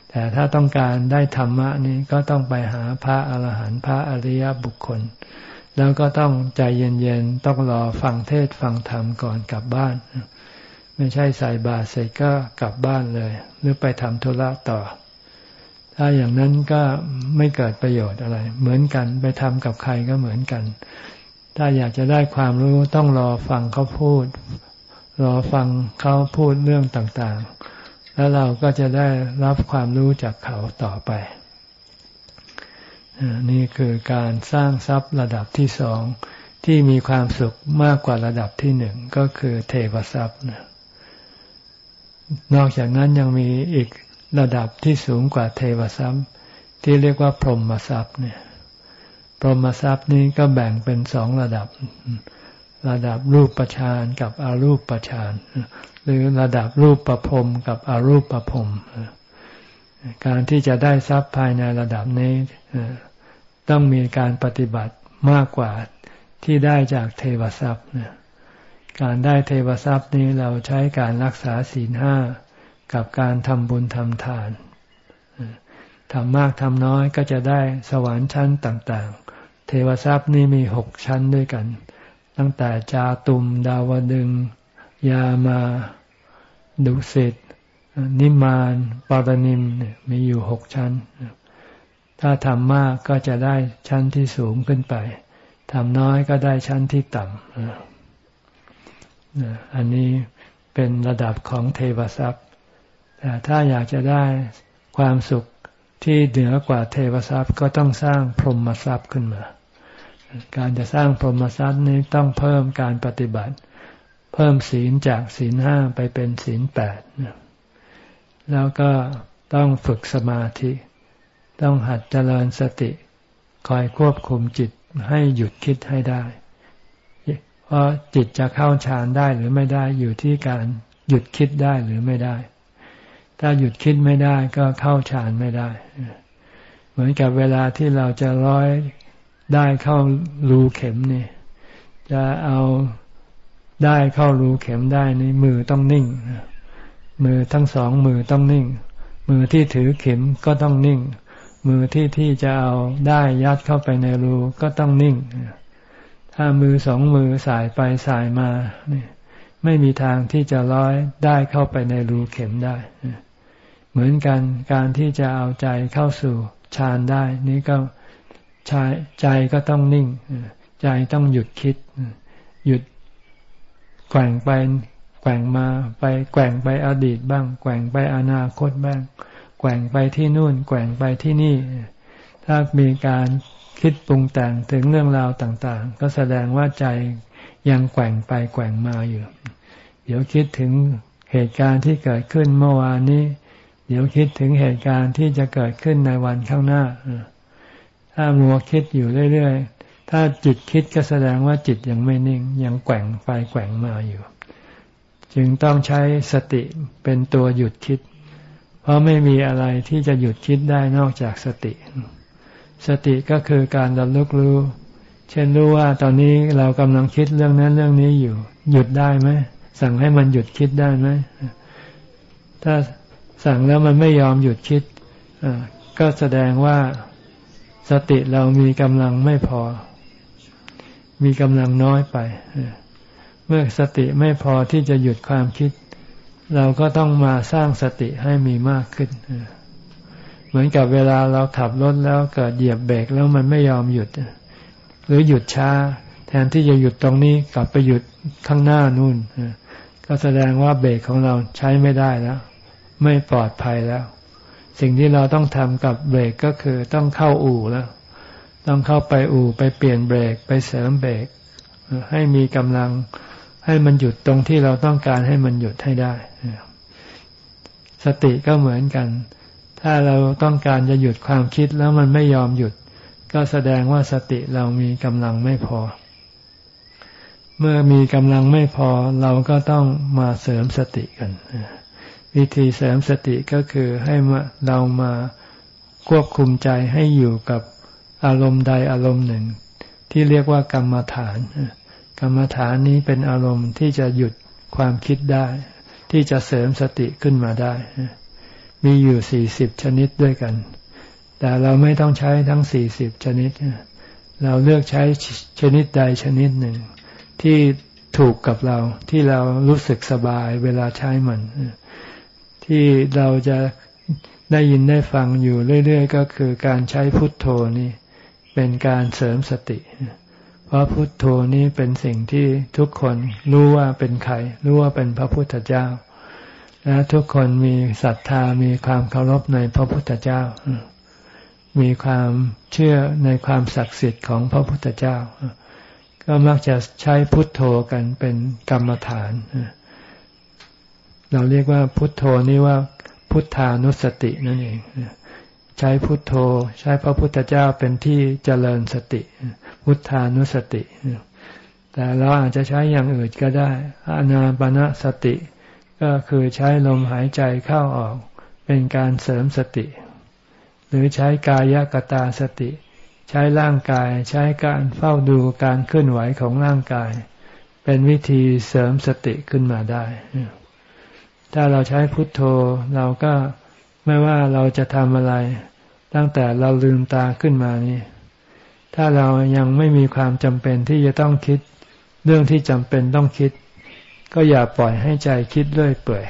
แต่ถ้าต้องการได้ธรรมะนี้ก็ต้องไปหาพระอาหารหันต์พระอริยบุคคล แล้วก็ต้องใจเย็นๆ ต้องรอฟังเทศฟังธรรมก่อนกลับบ้าน ไม่ใช่ใส่บาตรเสร็จก็กลับบ้านเลย หรือไปทำธุระต่อ ถ้าอย่างนั้นก็ไม่เกิดประโยชน์อะไร เหมือนกันไปทำกับใครก็เหมือนกัน ถ้าอยากจะได้ความรู้ต้องรอฟังเขาพูด รอฟังเขาพูดเรื่องต่างๆ แล้วเราก็จะได้รับความรู้จากเขาต่อไป นี่คือการสร้างทรัพย์ระดับที่สองที่มีความสุขมากกว่าระดับที่หนึ่งก็คือเทวทรัพย์นอกจากนั้นยังมีอีกระดับที่สูงกว่าเทวทรัพย์ ที่เรียกว่าพรหมทรัพย์เนี่ยพรหมทรัพย์นี้ก็แบ่งเป็นสองระดับ ระดับรูปประชานกับอรูปประชานหรือระดับรูปประพรมกับอรูปประพรมการที่จะได้ทรัพย์ภายในระดับนี้ต้องมีการปฏิบัติมากกว่าที่ได้จากเทวทรัพย์การได้เทวทรัพย์นี้เราใช้การรักษาศีลห้ากับการทำบุญทำทานทำมากทำน้อยก็จะได้สวรรค์ชั้นต่าง ๆ เทวทรัพย์นี้มีหกชั้นด้วยกัน ตั้งแต่จาตุม ดาวดึง ยามาดุสิตนิมานปารณิมมีอยู่หกชั้น ถ้าทำมากก็จะได้ชั้นที่สูงขึ้นไปทำน้อยก็ได้ชั้นที่ต่ำอันนี้เป็นระดับของเทวทรัพย์ แต่ถ้าอยากจะได้ความสุขที่เหนือกว่าเทวทรัพย์ก็ต้องสร้างพรหมทรัพย์ขึ้นมา การจะสร้างพรหมทรัพย์นี้ต้องเพิ่มการปฏิบัติ เพิ่มศีลจากศีลห้าไปเป็นศีลแปดแล้วก็ต้องฝึกสมาธิ ต้องหัดเจริญสติ คอยควบคุมจิตให้หยุดคิดให้ได้ เพราะจิตจะเข้าฌานได้หรือไม่ได้อยู่ที่การหยุดคิดได้หรือไม่ได้ ถ้าหยุดคิดไม่ได้ก็เข้าฌานไม่ได้ เหมือนกับเวลาที่เราจะร้อย ได้เข้ารูเข็มเนี่ยจะเอาได้เข้ารูเข็มได้นี่มือต้องนิ่ง มือทั้งสองมือต้องนิ่ง มือที่ถือเข็มก็ต้องนิ่ง มือที่ที่จะเอาได้ยัดเข้าไปในรูก็ต้องนิ่ง ถ้ามือสองมือสายไปสายมาเนี่ยไม่มีทางที่จะร้อยได้เข้าไปในรูเข็มได้ เหมือนกันการที่จะเอาใจเข้าสู่ฌานได้ นี่ก็ ใจก็ต้องนิ่ง ใจต้องหยุดคิด หยุดแกว่งไปแกว่งมาไปแกว่งไปอดีตบ้าง แกว่งไปอนาคตบ้าง แกว่งไปที่นู่น แกว่งไปที่นี่ ถ้ามีการคิดปรุงแต่งถึงเรื่องราวต่าง ๆ ก็แสดงว่าใจยังแกว่งไปแกว่งมาอยู่ เดี๋ยวคิดถึงเหตุการณ์ที่เกิดขึ้นเมื่อวานนี้ เดี๋ยวคิดถึงเหตุการณ์ที่จะเกิดขึ้นในวันข้างหน้า ถ้ามัวคิดอยู่เรื่อยๆ ถ้าจิตคิดก็แสดงว่าจิตยังไม่นิ่ง ยังแกว่งไปแกว่งมาอยู่ จึงต้องใช้สติเป็นตัวหยุดคิด เพราะไม่มีอะไรที่จะหยุดคิดได้นอกจากสติ สติก็คือการระลึกรู้ เช่นรู้ว่าตอนนี้เรากำลังคิดเรื่องนั้นเรื่องนี้อยู่ หยุดได้ไหมสั่งให้มันหยุดคิดได้ไหมถ้าสั่งแล้วมันไม่ยอมหยุดคิดก็แสดงว่า สติเรามีกำลังไม่พอ มีกำลังน้อยไป เมื่อสติไม่พอที่จะหยุดความคิด เราก็ต้องมาสร้างสติให้มีมากขึ้น เหมือนกับเวลาเราขับรถแล้วเกิดเหยียบเบรกแล้วมันไม่ยอมหยุด หรือหยุดช้า แทนที่จะหยุดตรงนี้กลับไปหยุดข้างหน้านู่น ก็แสดงว่าเบรกของเราใช้ไม่ได้แล้ว ไม่ปลอดภัยแล้ว สิ่งที่เราต้องทำกับเบรกก็คือต้องเข้าอู่แล้ว ต้องเข้าไปอู่ไปเปลี่ยนเบรกไปเสริมเบรกให้มีกำลังให้มันหยุดตรงที่เราต้องการให้มันหยุดให้ได้ สติก็เหมือนกัน ถ้าเราต้องการจะหยุดความคิดแล้วมันไม่ยอมหยุด ก็แสดงว่าสติเรามีกำลังไม่พอ เมื่อมีกำลังไม่พอเราก็ต้องมาเสริมสติกัน วิธีเสริมสติก็คือให้เรามาควบคุมใจให้อยู่กับอารมณ์ใดอารมณ์หนึ่ง ที่เรียกว่ากรรมฐาน กรรมฐานนี้เป็นอารมณ์ที่จะหยุดความคิดได้ ที่จะเสริมสติขึ้นมาได้ มีอยู่สี่สิบชนิดด้วยกัน แต่เราไม่ต้องใช้ทั้งสี่สิบชนิด เราเลือกใช้ชนิดใดชนิดหนึ่ง ที่ถูกกับเราที่เรารู้สึกสบายเวลาใช้มัน ที่เราจะได้ยินได้ฟังอยู่เรื่อยๆ ก็คือการใช้พุทโธนี่เป็นการเสริมสติ เพราะพุทโธนี้เป็นสิ่งที่ทุกคนรู้ว่าเป็นใครรู้ว่าเป็นพระพุทธเจ้า และทุกคนมีศรัทธามีความเคารพในพระพุทธเจ้า มีความเชื่อในความศักดิ์สิทธิ์ของพระพุทธเจ้า ก็มักจะใช้พุทโธกันเป็นกรรมฐานเราเรียกว่าพุทโธนี่ว่าพุทธานุสตินั่นเอง ใช้พุทโธ ใช้พระพุทธเจ้าเป็นที่เจริญสติ พุทธานุสติ แต่เราอาจจะใช้อย่างอื่นก็ได้ อานาปณะสติ ก็คือใช้ลมหายใจเข้าออก เป็นการเสริมสติ หรือใช้กายกตาสติ ใช้ร่างกาย ใช้การเฝ้าดูการเคลื่อนไหวของร่างกาย เป็นวิธีเสริมสติขึ้นมาได้ ถ้าเราใช้พุทโธ เราก็ไม่ว่าเราจะทำอะไร ตั้งแต่เราลืมตาขึ้นมานี่ ถ้าเรายังไม่มีความจำเป็นที่จะต้องคิด เรื่องที่จำเป็นต้องคิด ก็อย่าปล่อยให้ใจคิดเรื่อยเปื่อย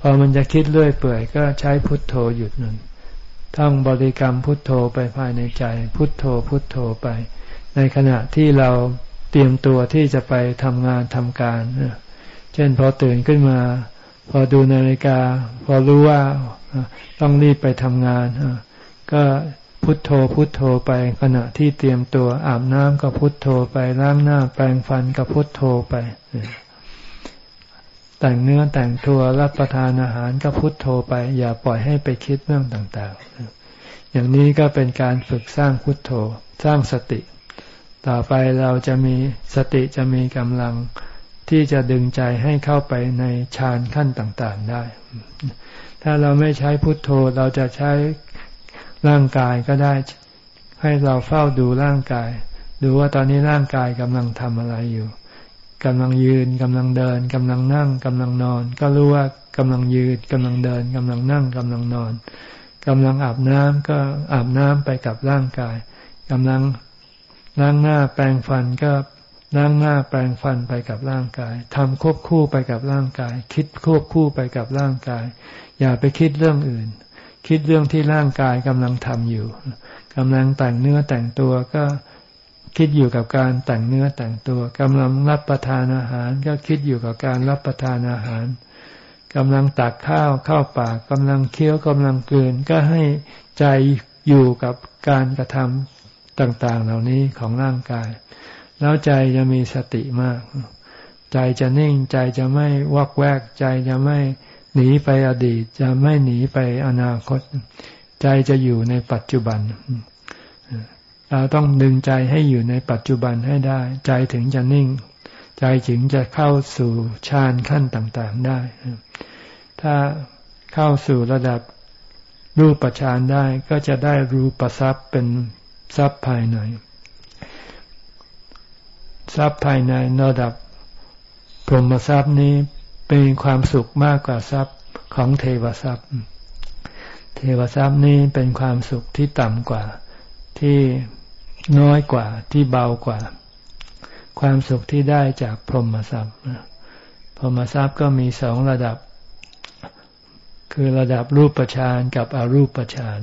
พอมันจะคิดเรื่อยเปื่อย ก็ใช้พุทโธหยุดนั่นท่องบริกรรมพุทโธไปภายในใจ พุทโธพุทโธไป ในขณะที่เราเตรียมตัวที่จะไปทำงานทำการ เช่นพอตื่นขึ้นมา พอดูนาฬิกา พอรู้ว่าต้องรีบไปทำงาน ก็พุทโธพุทโธไปขณะที่เตรียมตัวอาบน้ำก็พุทโธไปล้างหน้าแปรงฟันก็พุทโธไปแต่งเนื้อแต่งตัวรับประทานอาหารก็พุทโธไป อย่าปล่อยให้ไปคิดเรื่องต่างๆ อย่างนี้ก็เป็นการฝึกสร้างพุทโธ สร้างสติ ต่อไปเราจะมีสติจะมีกำลัง ที่จะดึงใจให้เข้าไปในฌานขั้นต่างๆได้ ถ้าเราไม่ใช้พุทโธเราจะใช้ร่างกายก็ได้ ให้เราเฝ้าดูร่างกาย ดูว่าตอนนี้ร่างกายกำลังทำอะไรอยู่กำลังยืนกำลังเดินกำลังนั่งกำลังนอน ก็รู้ว่ากำลังยืนกำลังเดินกำลังนั่งกำลังนอนกำลังอาบน้ำก็อาบน้ำไปกับร่างกายกำลังล้างหน้าแปรงฟันก็ ล้างหน้าแปรงฟันไปกับร่างกายทำควบคู่ไปกับร่างกาย คิดควบคู่ไปกับร่างกาย อย่าไปคิดเรื่องอื่น คิดเรื่องที่ร่างกายกำลังทำอยู่กำลังแต่งเนื้อแต่งตัวก็คิดอยู่กับการแต่งเนื้อแต่งตัวกำลังรับประทานอาหาร ก็คิดอยู่กับการรับประทานอาหารกำลังตักข้าวเข้าปากกำลังเคี้ยวกำลังกลืนก็ให้ใจอยู่กับการกระทำต่าง ๆ เหล่านี้ของร่างกาย แล้วใจจะมีสติมาก ใจจะนิ่งใจจะไม่วักแวก ใจจะไม่หนีไปอดีต จะไม่หนีไปอนาคต ใจจะอยู่ในปัจจุบันเราต้องดึงใจให้อยู่ในปัจจุบันให้ได้ ใจถึงจะนิ่ง ใจถึงจะเข้าสู่ฌานขั้นต่างๆได้ ถ้าเข้าสู่ระดับรูปฌานได้ก็จะได้รูปทรัพย์เป็นทรัพย์ภายใน ทรัพย์ภายในระดับพรหมทรัพย์นี้เป็นความสุขมากกว่าทรัพย์ของเทวทรัพย์ เทวทรัพย์นี้เป็นความสุขที่ต่ำกว่า ที่น้อยกว่าที่เบากว่า ความสุขที่ได้จากพรหมทรัพย์พรหมทรัพย์ก็มีสองระดับ คือระดับรูปฌานกับอรูปฌาน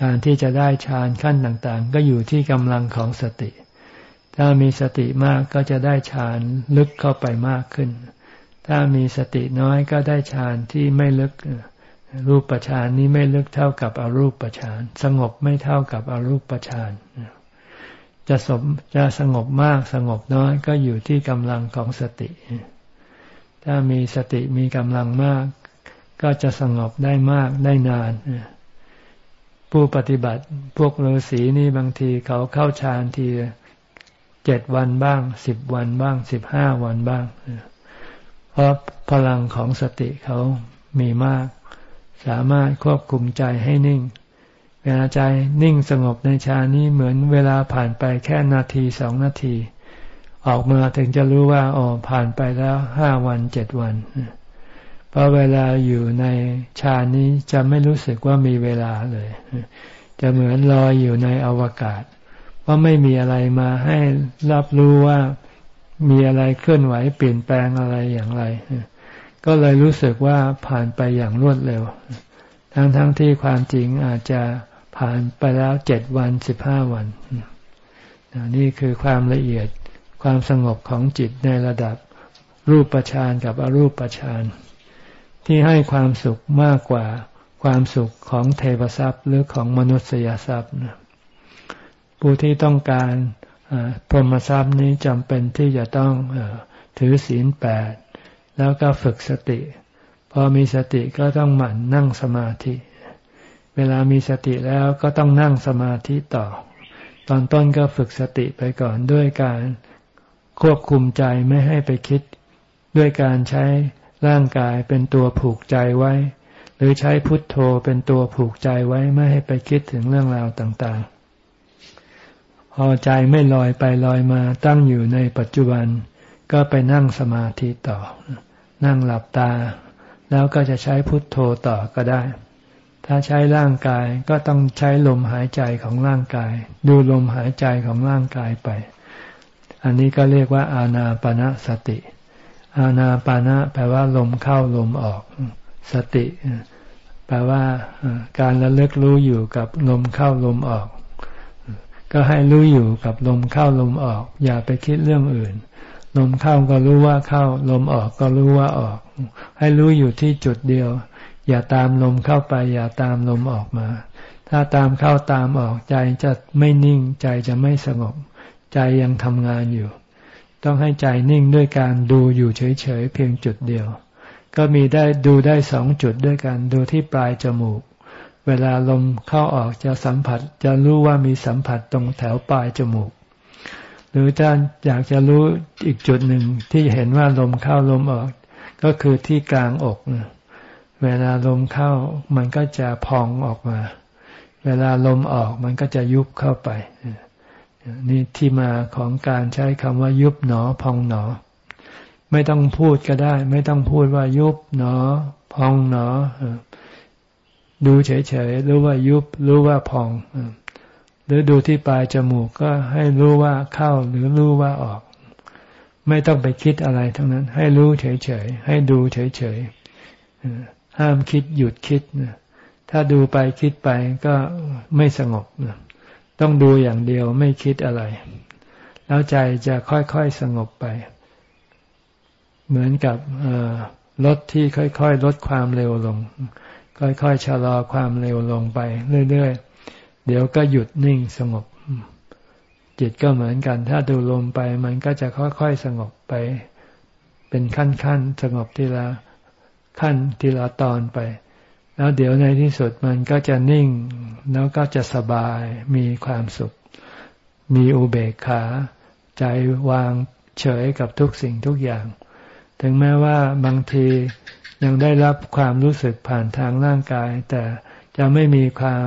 การที่จะได้ฌานขั้นต่างๆ ก็อยู่ที่กำลังของสติ ถ้ามีสติมากก็จะได้ฌานลึกเข้าไปมากขึ้น ถ้ามีสติน้อยก็ได้ฌานที่ไม่ลึก รูปฌานนี้ไม่ลึกเท่ากับอรูปฌาน สงบไม่เท่ากับอรูปฌานจะสมจะสงบมากสงบน้อยก็อยู่ที่กำลังของสติ ถ้ามีสติมีกำลังมาก ก็จะสงบได้มากได้นานผู้ปฏิบัติพวกฤาษีนี่บางทีเขาเข้าฌานที เจ็ดวันบ้างสิบวันบ้างสิบห้าวันบ้าง เพราะพลังของสติเขามีมาก สามารถควบคุมใจให้นิ่ง เวลาใจนิ่งสงบในฌานนี้เหมือนเวลาผ่านไปแค่นาทีสองนาที ออกมาถึงจะรู้ว่าอ๋อผ่านไปแล้วห้าวันเจ็ดวัน เพราะเวลาอยู่ในฌานนี้จะไม่รู้สึกว่ามีเวลาเลย จะเหมือนลอยอยู่ในอวกาศ ว่าไม่มีอะไรมาให้รับรู้ว่ามีอะไรเคลื่อนไหวเปลี่ยนแปลงอะไรอย่างไร ก็เลยรู้สึกว่าผ่านไปอย่างรวดเร็ว ทั้งๆทที่ความจริงอาจจะผ่านไปแล้วเจ็ดวันสิบห้าวัน นี่คือความละเอียดความสงบของจิตในระดับรูปฌานกับอรูปฌานที่ให้ความสุขมากกว่าความสุขของเทวทรัพย์หรือของมนุษยทรัพย์ ผู้ที่ต้องการพรหมทรัพย์นี้จำเป็นที่จะต้องถือศีลแปดแล้วก็ฝึกสติ พอมีสติก็ต้องหมั่นนั่งสมาธิ เวลามีสติแล้วก็ต้องนั่งสมาธิต่อ ตอนต้นก็ฝึกสติไปก่อนด้วยการควบคุมใจไม่ให้ไปคิด ด้วยการใช้ร่างกายเป็นตัวผูกใจไว้ หรือใช้พุทโธเป็นตัวผูกใจไว้ไม่ให้ไปคิดถึงเรื่องราวต่างๆ พอใจไม่ลอยไปลอยมาตั้งอยู่ในปัจจุบัน ก็ไปนั่งสมาธิต่อ นั่งหลับตา แล้วก็จะใช้พุทโธต่อก็ได้ ถ้าใช้ร่างกายก็ต้องใช้ลมหายใจของร่างกาย ดูลมหายใจของร่างกายไป อันนี้ก็เรียกว่า อาณาปณะสติ อาณาปานะแปลว่าลมเข้าลมออก สติ แปลว่าการระลึกรู้อยู่กับลมเข้าลมออก ก็ให้รู้อยู่กับลมเข้าลมออก อย่าไปคิดเรื่องอื่น ลมเข้าก็รู้ว่าเข้า ลมออกก็รู้ว่าออก ให้รู้อยู่ที่จุดเดียว อย่าตามลมเข้าไป อย่าตามลมออกมา ถ้าตามเข้าตามออกใจจะไม่นิ่ง ใจจะไม่สงบ ใจยังทำงานอยู่ ต้องให้ใจนิ่งด้วยการดูอยู่เฉยๆเพียงจุดเดียว ก็มีได้ดูได้สองจุดด้วยกันดูที่ปลายจมูก เวลาลมเข้าออกจะสัมผัส จะรู้ว่ามีสัมผัสตรงแถวปลายจมูก หรือถ้าอยากจะรู้อีกจุดหนึ่งที่เห็นว่าลมเข้าลมออก ก็คือที่กลางอก เวลาลมเข้ามันก็จะพองออกมา เวลาลมออกมันก็จะยุบเข้าไป นี่ที่มาของการใช้คำว่ายุบหนอพองหนอ ไม่ต้องพูดก็ได้ ไม่ต้องพูดว่ายุบหนอ พองหนอ ดูเฉยๆรู้ว่ายุบรู้ว่าพองหรือดูที่ปลายจมูกก็ให้รู้ว่าเข้าหรือรู้ว่าออก ไม่ต้องไปคิดอะไรทั้งนั้น ให้รู้เฉยๆให้ดูเฉยๆห้ามคิดหยุดคิดถ้าดูไปคิดไปก็ไม่สงบต้องดูอย่างเดียวไม่คิดอะไร แล้วใจจะค่อยๆสงบไป เหมือนกับรถที่ค่อยๆลดความเร็วลง ค่อยๆชะลอความเร็วลงไปเรื่อยๆ เดี๋ยวก็หยุดนิ่งสงบ จิตก็เหมือนกัน ถ้าดูลมไป มันก็จะค่อยๆสงบไป เป็นขั้นๆ สงบทีละขั้นทีละตอนไป แล้วเดี๋ยวในที่สุดมันก็จะนิ่ง แล้วก็จะสบาย มีความสุข มีอุเบกขา ใจวางเฉยกับทุกสิ่งทุกอย่าง ถึงแม้ว่าบางทียังได้รับความรู้สึกผ่านทางร่างกาย แต่จะไม่มีความ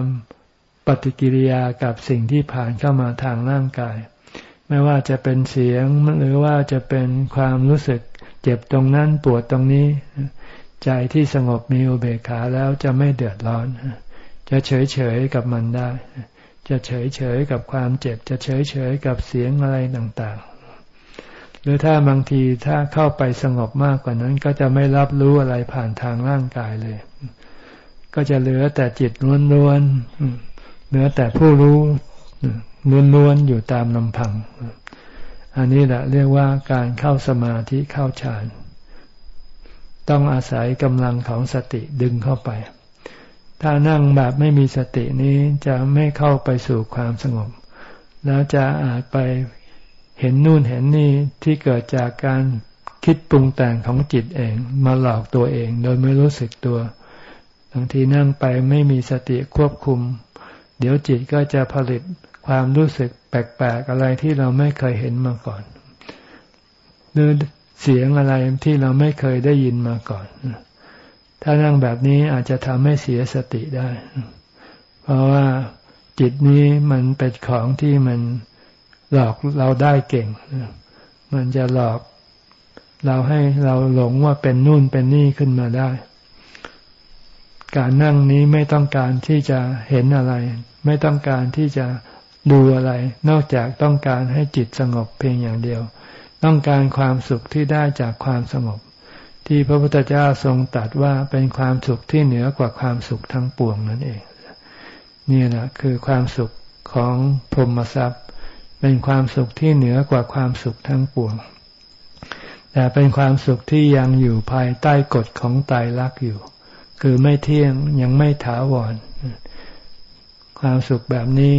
ปฏิกิริยากับสิ่งที่ผ่านเข้ามาทางร่างกาย ไม่ว่าจะเป็นเสียงหรือว่าจะเป็นความรู้สึกเจ็บตรงนั้นปวดตรงนี้ ใจที่สงบมีอุเบกขาแล้วจะไม่เดือดร้อน จะเฉยเฉยกับมันได้ จะเฉยเฉยกับความเจ็บ จะเฉยเฉยกับเสียงอะไรต่างๆ หรือถ้าบางทีถ้าเข้าไปสงบมากกว่านั้น ก็จะไม่รับรู้อะไรผ่านทางร่างกายเลย ก็จะเหลือแต่จิตล้วนๆเหลือแต่ผู้รู้ล้วนๆอยู่ตามลำพัง อันนี้แหละเรียกว่าการเข้าสมาธิเข้าฌานต้องอาศัยกำลังของสติดึงเข้าไป ถ้านั่งแบบไม่มีสตินี้จะไม่เข้าไปสู่ความสงบ แล้วจะอาจไป เห็นนู่นเห็นนี่ที่เกิดจากการคิดปรุงแต่งของจิตเอง มาหลอกตัวเอง โดยไม่รู้สึกตัวบางทีนั่งไปไม่มีสติควบคุม เดี๋ยวจิตก็จะผลิตความรู้สึกแปลกๆอะไรที่เราไม่เคยเห็นมาก่อนหรือเสียงอะไรที่เราไม่เคยได้ยินมาก่อน ถ้านั่งแบบนี้อาจจะทำให้เสียสติได้ เพราะว่าจิตนี้มันเป็นของที่มัน หลอกเราได้เก่ง มันจะหลอกเราให้เราหลงว่าเป็นนู่นเป็นนี่ขึ้นมาได้ การนั่งนี้ไม่ต้องการที่จะเห็นอะไร ไม่ต้องการที่จะดูอะไร นอกจากต้องการให้จิตสงบเพียงอย่างเดียว ต้องการความสุขที่ได้จากความสงบ ที่พระพุทธเจ้าทรงตรัสว่าเป็นความสุขที่เหนือกว่าความสุขทั้งปวงนั่นเอง นี่แหละคือความสุขของพรหมทรัพย์ เป็นความสุขที่เหนือกว่าความสุขทั้งปวง แต่เป็นความสุขที่ยังอยู่ภายใต้กฎของตายรักอยู่ คือไม่เที่ยงยังไม่ถาวร ความสุขแบบนี้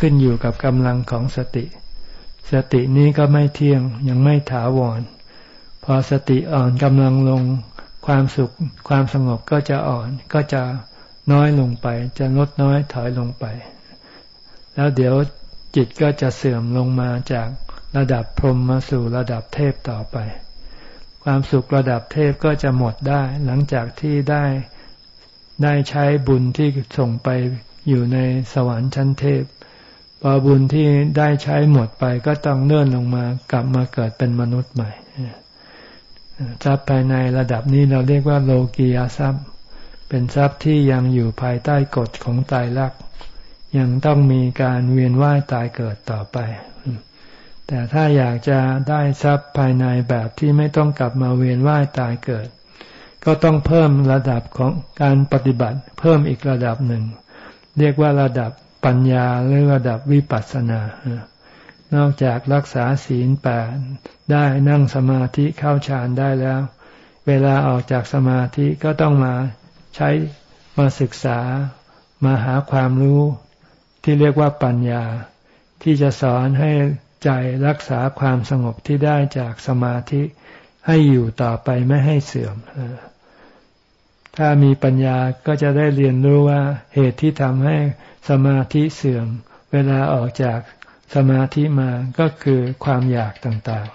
ขึ้นอยู่กับกำลังของสติ สตินี้ก็ไม่เที่ยงยังไม่ถาวร พอสติอ่อนกำลังลง ความสุขความสงบก็จะอ่อนก็จะน้อยลงไป จะลดน้อยถอยลงไป แล้วเดี๋ยว จิตก็จะเสื่อมลงมาจากระดับพรหมมาสู่ระดับเทพต่อไป ความสุขระดับเทพก็จะหมดได้ หลังจากที่ได้ได้ใช้บุญที่ส่งไปอยู่ในสวรรค์ชั้นเทพพอบุญที่ได้ใช้หมดไปก็ต้องเลื่อนลงมากลับมาเกิดเป็นมนุษย์ใหม่ทรัพย์ภายในระดับนี้เราเรียกว่าโลกียทรัพย์ เป็นทรัพย์ที่ยังอยู่ภายใต้กฎของตายรัก ยังต้องมีการเวียนว่ายตายเกิดต่อไป แต่ถ้าอยากจะได้ทรัพย์ภายในแบบที่ไม่ต้องกลับมาเวียนว่ายตายเกิด ก็ต้องเพิ่มระดับของการปฏิบัติ เพิ่มอีกระดับหนึ่ง เรียกว่าระดับปัญญาหรือระดับวิปัสสนา นอกจากรักษาศีลแปดได้นั่งสมาธิเข้าฌานได้แล้ว เวลาออกจากสมาธิก็ต้องมาใช้มาศึกษามาหาความรู้ ที่เรียกว่าปัญญา ที่จะสอนให้ใจรักษาความสงบที่ได้จากสมาธิให้อยู่ต่อไปไม่ให้เสื่อม ถ้ามีปัญญาก็จะได้เรียนรู้ว่าเหตุที่ทำให้สมาธิเสื่อม เวลาออกจากสมาธิมาก็คือความอยากต่าง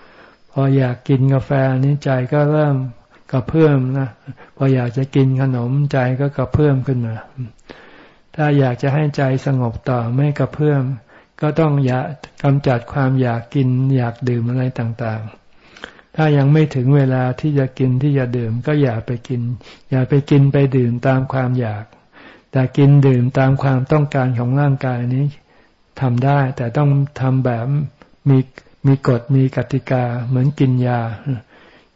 ๆ พออยากกินกาแฟนี้ใจก็เริ่มกระเพื่อมนะ พออยากจะกินขนมใจก็กระเพื่อมขึ้นมา ถ้าอยากจะให้ใจสงบต่อไม่กระเพื่อมก็ต้องอยากำจัดความอยากกินอยากดื่มอะไรต่างๆ ถ้ายังไม่ถึงเวลาที่จะกินที่จะดื่ม ก็อย่าไปกิน อย่าไปกินไปดื่มตามความอยาก แต่กินดื่มตามความต้องการของร่างกายนี้ทำได้ แต่ต้องทำแบบมีมีกฎมีกติกาเหมือนกินยา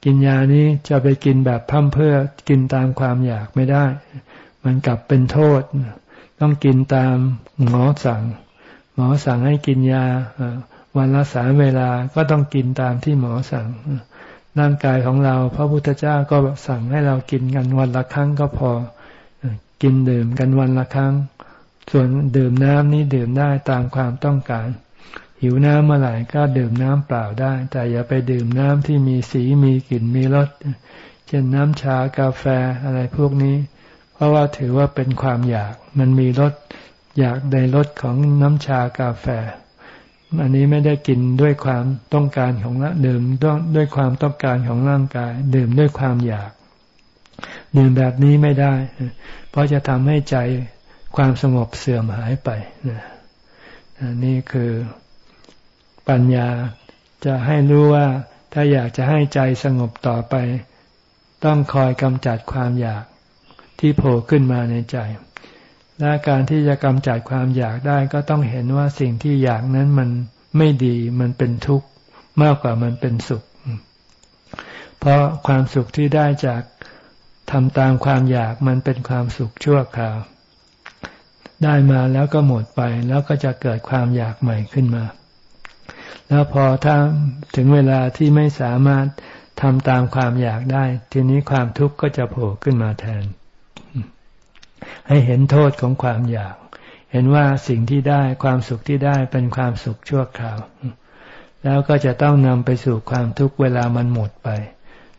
กินยานี้จะไปกินแบบพั่มเพื่อกินตามความอยากไม่ได้ มันกลับเป็นโทษ ต้องกินตามหมอสั่ง หมอสั่งให้กินยาวันละสามเวลาก็ต้องกินตามที่หมอสั่งร่างกายของเราพระพุทธเจ้าก็สั่งให้เรากินกันวันละครั้งก็พอ กินดื่มกันวันละครั้ง ส่วนดื่มน้ำนี้ดื่มได้ตามความต้องการ หิวน้ำเมื่อไหร่ก็ดื่มน้ำเปล่าได้ แต่อย่าไปดื่มน้ำที่มีสีมีกลิ่นมีรส เช่นน้ำชากาแฟอะไรพวกนี้ เพราะว่าถือว่าเป็นความอยาก มันมีรสอยากในรสของน้ำชากาแฟ อันนี้ไม่ได้กินด้วยความต้องการของละดื่มด้วยความต้องการของร่างกาย ดื่มด้วยความอยาก ดื่มแบบนี้ไม่ได้ เพราะจะทำให้ใจความสงบเสื่อมหายไปนี่คือปัญญาจะให้รู้ว่าถ้าอยากจะให้ใจสงบต่อไป ต้องคอยกำจัดความอยาก ที่โผล่ขึ้นมาในใจ และการที่จะกำจัดความอยากได้ก็ต้องเห็นว่าสิ่งที่อยากนั้นมันไม่ดีมันเป็นทุกข์มากกว่ามันเป็นสุข เพราะความสุขที่ได้จากทำตามความอยากมันเป็นความสุขชั่วคราว ได้มาแล้วก็หมดไปแล้วก็จะเกิดความอยากใหม่ขึ้นมา แล้วพอถ้าถึงเวลาที่ไม่สามารถทำตามความอยากได้ ทีนี้ความทุกข์ก็จะโผล่ขึ้นมาแทน ให้เห็นโทษของความอยาก เห็นว่าสิ่งที่ได้ความสุขที่ได้เป็นความสุขชั่วคราว แล้วก็จะต้องนำไปสู่ความทุกข์เวลามันหมดไป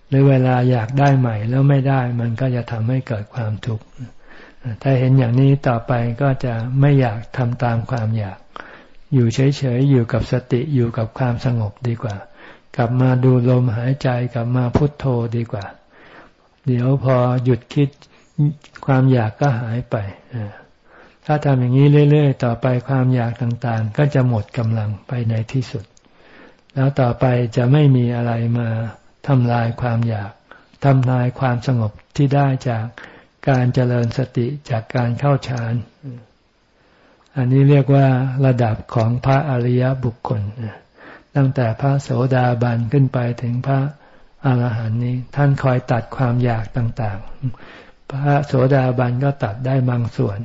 หรือเวลาอยากได้ใหม่แล้วไม่ได้มันก็จะทำให้เกิดความทุกข์ถ้าเห็นอย่างนี้ต่อไปก็จะไม่อยากทำตามความอยาก อยู่เฉยๆ อยู่กับสติอยู่กับความสงบดีกว่า กลับมาดูลมหายใจกลับมาพุทโธดีกว่า เดี๋ยวพอหยุดคิด ความอยากก็หายไป ถ้าทำอย่างนี้เรื่อย ๆ ต่อไปความอยากต่างๆ ก็จะหมดกำลังไปในที่สุด แล้วต่อไปจะไม่มีอะไรมาทำลายความอยากทำลายความสงบที่ได้จากการเจริญสติจากการเข้าฌาน อันนี้เรียกว่าระดับของพระอริยบุคคล ตั้งแต่พระโสดาบันขึ้นไปถึงพระอรหันต์นี้ ท่านคอยตัดความอยากต่างๆ พระโสดาบันก็ตัดได้บางส่วน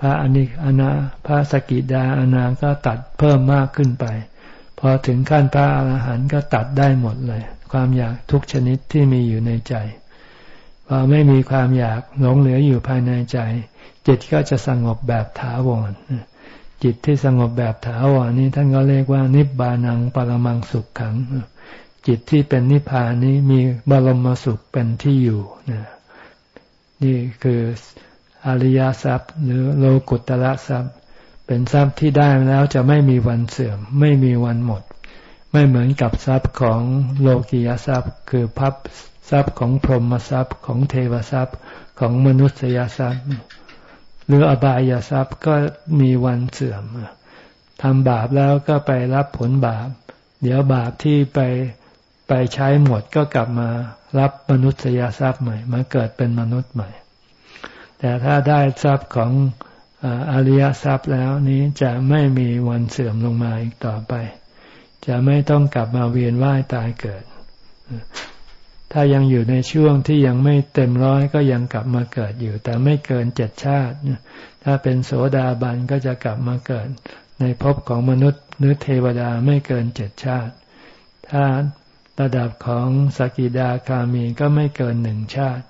พระอนิอนาพระสกิดาอนาก็ตัดเพิ่มมากขึ้นไป พอถึงขั้นพระอรหันต์ก็ตัดได้หมดเลย ความอยากทุกชนิดที่มีอยู่ในใจพอไม่มีความอยากหลงเหลืออยู่ภายในใจ จิตก็จะสงบแบบถาวรจิตที่สงบแบบถาวรนี้ท่านก็เรียกว่านิบานังปรมังสุขขังจิตที่เป็นนิพพานนี้มีบรมสุขเป็นที่อยู่นี่ นี่คืออริยทรัพย์ หรือโลกุตระทรัพย์ เป็นทรัพย์ที่ได้แล้วจะไม่มีวันเสื่อม ไม่มีวันหมด ไม่เหมือนกับทรัพย์ของโลกียทรัพย์ คือพับทรัพย์ของพรหมทรัพย์ของเทวทรัพย์ของมนุษยทรัพย์ หรืออบายทรัพย์ก็มีวันเสื่อมทำบาปแล้วก็ไปรับผลบาป เดี๋ยวบาปที่ไป ไปใช้หมดก็กลับมารับมนุษยทรัพย์ใหม่ มาเกิดเป็นมนุษย์ใหม่ แต่ถ้าได้ทรัพย์ของอริยทรัพย์แล้วนี้จะไม่มีวันเสื่อมลงมาอีกต่อไป จะไม่ต้องกลับมาเวียนว่ายตายเกิด ถ้ายังอยู่ในช่วงที่ยังไม่เต็มร้อยก็ยังกลับมาเกิดอยู่ แต่ไม่เกินเจ็ดชาติ ถ้าเป็นโสดาบันก็จะกลับมาเกิด ในภพของมนุษย์หรือเทวดาไม่เกินเจ็ดชาติ ถ้า ระดับของสกิดาคามีก็ไม่เกินหนึ่งชาติ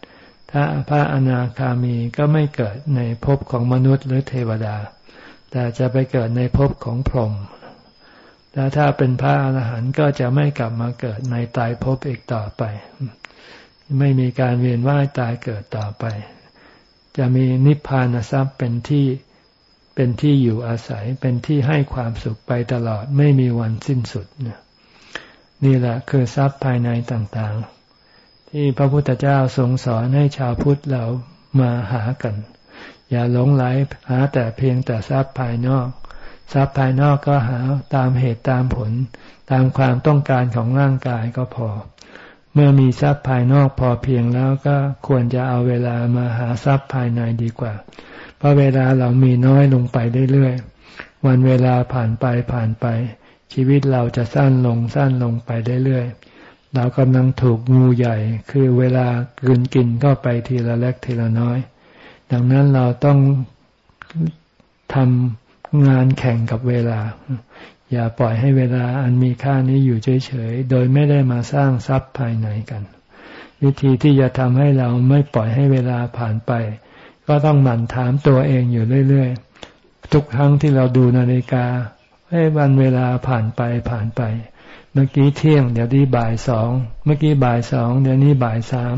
ถ้าพระอนาคามีก็ไม่เกิดในภพของมนุษย์หรือเทวดา แต่จะไปเกิดในภพของพรหมแล้วถ้าเป็นพระอรหันต์ก็จะไม่กลับมาเกิดในตายภพอีกต่อไป ไม่มีการเวียนว่ายตายเกิดต่อไป จะมีนิพพานทรัพย์เป็นที่เป็นที่อยู่อาศัยเป็นที่ให้ความสุขไปตลอดไม่มีวันสิ้นสุดเนี่ย นี่แหละคือทรัพย์ภายในต่างๆ ที่พระพุทธเจ้าทรงสอนให้ชาวพุทธเรามาหากัน อย่าหลงไหลหาแต่เพียงแต่ทรัพย์ภายนอก ทรัพย์ภายนอกก็หาตามเหตุตามผล ตามความต้องการของร่างกายก็พอ เมื่อมีทรัพย์ภายนอกพอเพียงแล้วก็ควรจะเอาเวลามาหาทรัพย์ภายในดีกว่า เพราะเวลาเรามีน้อยลงไปเรื่อยๆวันเวลาผ่านไปผ่านไป ชีวิตเราจะสั้นลงสั้นลงไปเรื่อยๆเรากำลังถูกงูใหญ่ คือเวลากืนกินก็ไปทีละเล็กทีละน้อย ดังนั้นเราต้องทำงานแข่งกับเวลา อย่าปล่อยให้เวลาอันมีค่านี้อยู่เฉยๆ โดยไม่ได้มาสร้างทรัพย์ภายในกัน วิธีที่จะทำให้เราไม่ปล่อยให้เวลาผ่านไป ก็ต้องหมั่นถามตัวเองอยู่เรื่อยๆ ทุกครั้งที่เราดูนาฬิกา ให้วันเวลาผ่านไปผ่านไป เมื่อกี้เที่ยง เดี๋ยวนี้บ่ายสองเมื่อกี้บ่ายสองเดี๋ยวนี้บ่ายสาม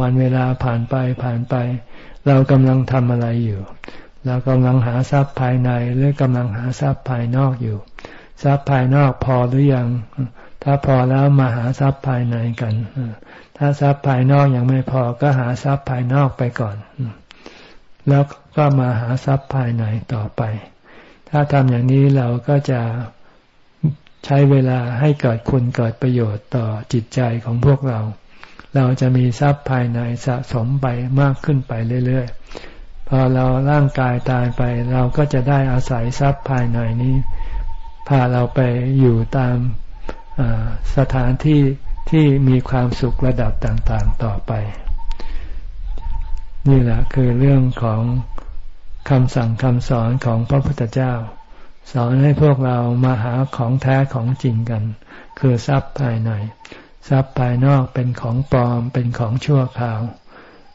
วันเวลาผ่านไปผ่านไป เรากำลังทำอะไรอยู่ เรากำลังหาทรัพย์ภายในหรือกำลังหาทรัพย์ภายนอกอยู่ ทรัพย์ภายนอกพอหรือยัง ถ้าพอแล้วมาหาทรัพย์ภายในกันถ้าทรัพย์ภายนอกยังไม่พอก็หาทรัพย์ภายนอกไปก่อน แล้วก็มาหาทรัพย์ภายในต่อไป ถ้าทำอย่างนี้เราก็จะใช้เวลาให้เกิดคุณเกิดประโยชน์ต่อจิตใจของพวกเรา เราจะมีทรัพย์ภายในสะสมไปมากขึ้นไปเรื่อยๆ พอเราร่างกายตายไป เราก็จะได้อาศัยทรัพย์ภายในนี้ พาเราไปอยู่ตามสถานที่ที่มีความสุขระดับต่างๆต่อไป นี่แหละคือเรื่องของ คำสั่งคำสอนของพระพุทธเจ้า สอนให้พวกเรามาหาของแท้ของจริงกัน คือทรัพย์ภายใน ทรัพย์ภายนอกเป็นของปลอมเป็นของชั่วคราว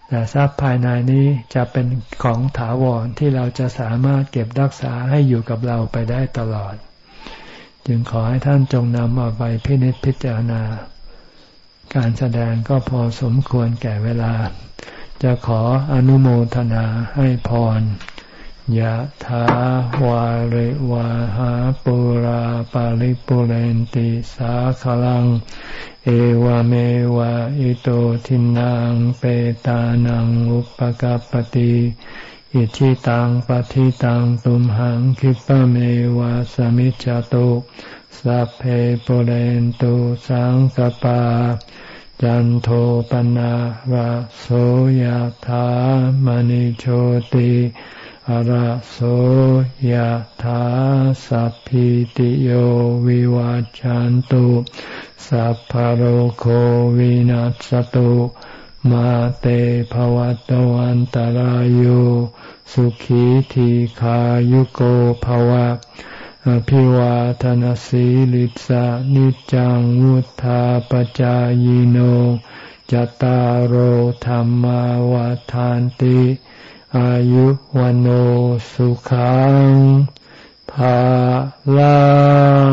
แต่ทรัพย์ภายในนี้จะเป็นของถาวรที่เราจะสามารถเก็บรักษาให้อยู่กับเราไปได้ตลอด จึงขอให้ท่านจงนำเอาไปพินิจพิจารณา การแสดงก็พอสมควรแก่เวลา จะขออนุโมทนาให้พร ยะถาวาริวาหาปุราปาริปุเรนติสาขลัง เอวเมวะอิโตทินังเปตานังอุปกปติอิชิตังปฏิตังตุมหังคิปะเมวะสมิจจตุสัพเพปุเรนตุสังกปาจันโทปนะระโสยธามณิโชติ อระโสยธาสัพพิติโยวิวัจจันตุสัพพโรโควินัสตุมาเตภวัตวันตารโยสุขีทีขายุโกภวะอภิวาทนสีลิสานิจังวุธาปจายโนจตารโหธรรมวาทานติ อายุวันโอสุขังภาลัง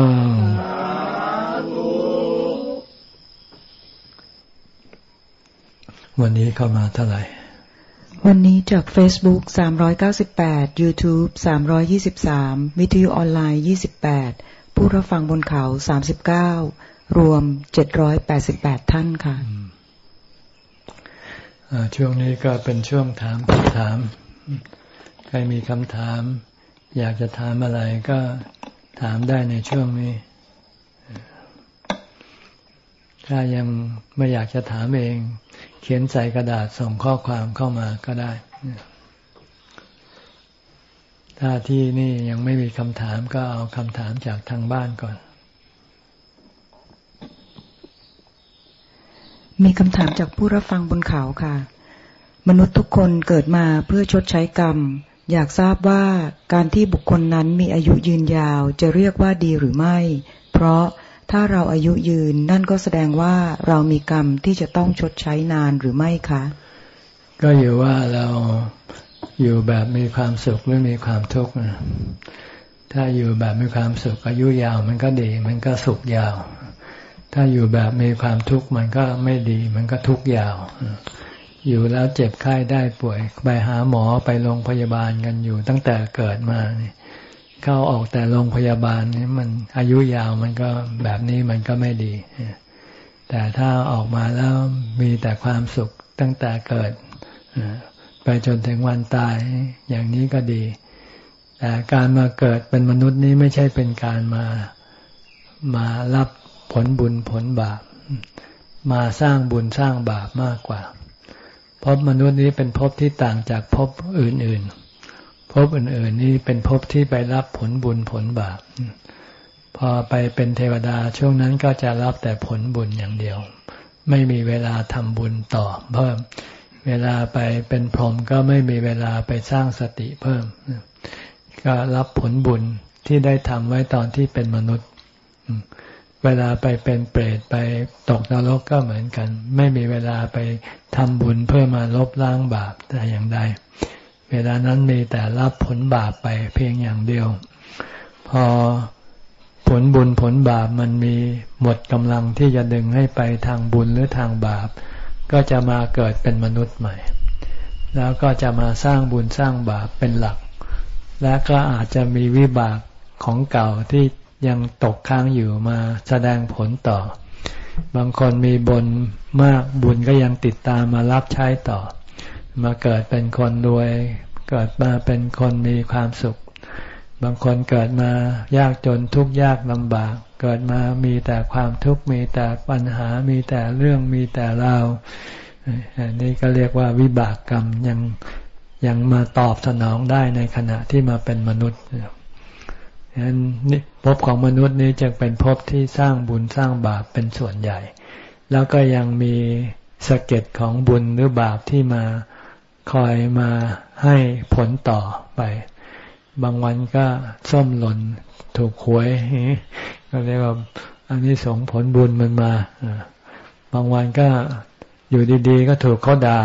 วันนี้เข้ามาเท่าไหร่ วันนี้จาก Facebook 398 YouTube 323 วิทยุออนไลน์ 28 ผู้รับฟังบนเขา 39 รวม 788 ท่านค่ะ ช่วงนี้ก็เป็นช่วงถามคำถาม ใครมีคำถาม อยากจะถามอะไรก็ถามได้ในช่วงนี้ ถ้ายังไม่อยากจะถามเอง เขียนใส่กระดาษส่งข้อความเข้ามาก็ได้ ถ้าที่นี่ยังไม่มีคำถามก็เอาคำถามจากทางบ้านก่อน มีคำถามจากผู้รับฟังบนเขาค่ะ มนุษย์ทุกคนเกิดมาเพื่อชดใช้กรรม อยากทราบว่าการที่บุคคลนั้นมีอายุยืนยาวจะเรียกว่าดีหรือไม่ เพราะถ้าเราอายุยืนนั่นก็แสดงว่าเรามีกรรมที่จะต้องชดใช้นานหรือไม่คะ ก็อยู่ว่าเราอยู่แบบมีความสุขหรือมีความทุกข์ถ้าอยู่แบบมีความสุขอายุยาวมันก็ดี มันก็สุขยาว ถ้าอยู่แบบมีความทุกข์มันก็ไม่ดี มันก็ทุกข์ยาว อยู่แล้วเจ็บไข้ได้ป่วย ไปหาหมอไปโรงพยาบาลกันอยู่ตั้งแต่เกิดมาเนี่ยเข้าออกแต่โรงพยาบาลนี่มันอายุยาวมันก็แบบนี้มันก็ไม่ดี แต่ถ้าออกมาแล้วมีแต่ความสุขตั้งแต่เกิดไปจนถึงวันตายอย่างนี้ก็ดี แต่การมาเกิดเป็นมนุษย์นี้ไม่ใช่เป็นการมามารับ ผลบุญผลบาป มาสร้างบุญสร้างบาปมากกว่าพบมนุษย์นี้เป็นภพที่ต่างจากภพอื่นๆภพอื่นๆ นี่เป็นภพที่ไปรับผลบุญผลบาป พอไปเป็นเทวดาช่วงนั้นก็จะรับแต่ผลบุญอย่างเดียว ไม่มีเวลาทำบุญต่อเพิ่ม เวลาไปเป็นพรหมก็ไม่มีเวลาไปสร้างสติเพิ่ม ก็รับผลบุญที่ได้ทำไว้ตอนที่เป็นมนุษย์ เวลาไปเป็นเปรตไปตกนรกก็เหมือนกัน ไม่มีเวลาไปทำบุญเพื่อมาลบล้างบาปแต่อย่างใด เวลานั้นมีแต่รับผลบาปไปเพียงอย่างเดียว พอผลบุญผลบาปมันมีหมดกำลังที่จะดึงให้ไปทางบุญหรือทางบาป ก็จะมาเกิดเป็นมนุษย์ใหม่ แล้วก็จะมาสร้างบุญสร้างบาปเป็นหลัก และก็อาจจะมีวิบากของเก่าที่ ยังตกค้างอยู่มาแสดงผลต่อ บางคนมีบุญมากบุญก็ยังติดตามมารับใช้ต่อ มาเกิดเป็นคนรวย เกิดมาเป็นคนมีความสุข บางคนเกิดมายากจนทุกข์ยากลำบาก เกิดมามีแต่ความทุกข์มีแต่ปัญหามีแต่เรื่องมีแต่เราวนี่ก็เรียกว่าวิบากกรรมยังยังมาตอบสนองได้ในขณะที่มาเป็นมนุษย์ ฉะนั้นภพของมนุษย์นี้จึงเป็นภพที่สร้างบุญสร้างบาปเป็นส่วนใหญ่ แล้วก็ยังมีสะเก็ดของบุญหรือบาปที่มาคอยมาให้ผลต่อไป บางวันก็ส้มหล่นถูกหวยก็เรียกว่าอันนี้สงผลบุญมันมาบางวันก็อยู่ดีๆ ก็ถูกเขาด่า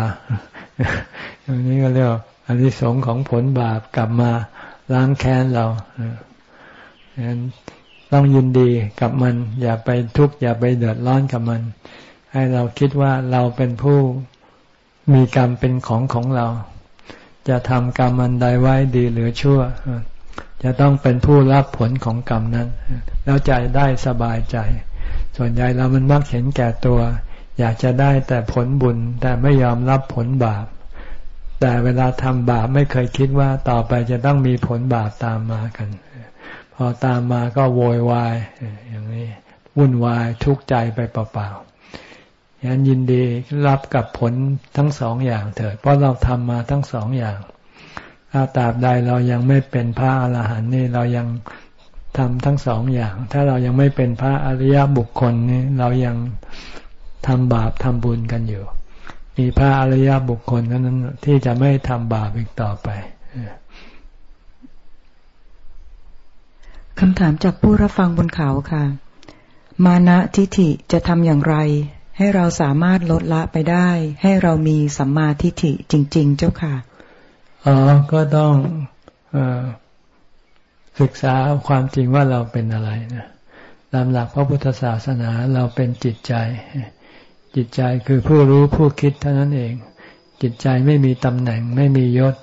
อันนี้ก็เรียกว่าอันนี้สงของผลบาปกลับมาล้างแค้นเรา ต้องยินดีกับมัน อย่าไปทุกข์อย่าไปเดือดร้อนกับมัน ให้เราคิดว่าเราเป็นผู้มีกรรมเป็นของของเรา จะทำกรรมมันใดไว้ดีหรือชั่ว จะต้องเป็นผู้รับผลของกรรมนั้น แล้วใจได้สบายใจ ส่วนใหญ่เรามันมักเห็นแก่ตัว อยากจะได้แต่ผลบุญแต่ไม่ยอมรับผลบาป แต่เวลาทำบาปไม่เคยคิดว่าต่อไปจะต้องมีผลบาปตามมากัน พอตามมาก็โวยวายอย่างนี้วุ่นวายทุกข์ใจไปเปล่าๆยันยินดีรับกับผลทั้งสองอย่างเถิดเพราะเราทำมาทั้งสองอย่าง ถ้าตราบใดเรายังไม่เป็นพระอรหันต์นี่เรายังทำทั้งสองอย่าง ถ้าเรายังไม่เป็นพระอริยบุคคลนี่เรายังทำบาปทำบุญกันอยู่ มีพระอริยบุคคลนั้นที่จะไม่ทำบาปอีกต่อไป คำถามจากผู้รับฟังบนเขาค่ะ มานะทิฐิจะทำอย่างไร ให้เราสามารถลดละไปได้ ให้เรามีสัมมาทิฏฐิจริง ๆ เจ้าค่ะ อ๋อ ก็ต้องอศึกษาความจริงว่าเราเป็นอะไรนะตามหลักพระพุทธศาสนาเราเป็นจิตใจ จิตใจคือผู้รู้ผู้คิดเท่านั้นเอง จิตใจไม่มีตำแหน่ง ไม่มียศ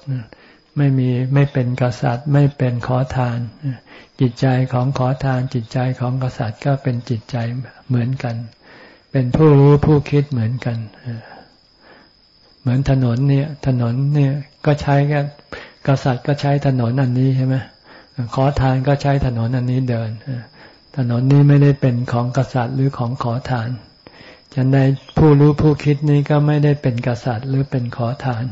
ไม่มีไม่เป็นกษัตริย์ ไม่เป็นขอทาน จิตใจของขอทานจิตใจของกษัตริย์ก็เป็นจิตใจเหมือนกัน เป็นผู้รู้ผู้คิดเหมือนกัน เหมือนถนนเนี่ย ถนนเนี่ยก็ใช้กันกษัตริย์ก็ใช้ถนนอันนี้ใช่ไหมขอทานก็ใช้ถนนอันนี้เดินถนนนี้ไม่ได้เป็นของกษัตริย์หรือของขอทานฉันใดผู้รู้ผู้คิดนี้ก็ไม่ได้เป็นกษัตริย์หรือเป็นขอทาน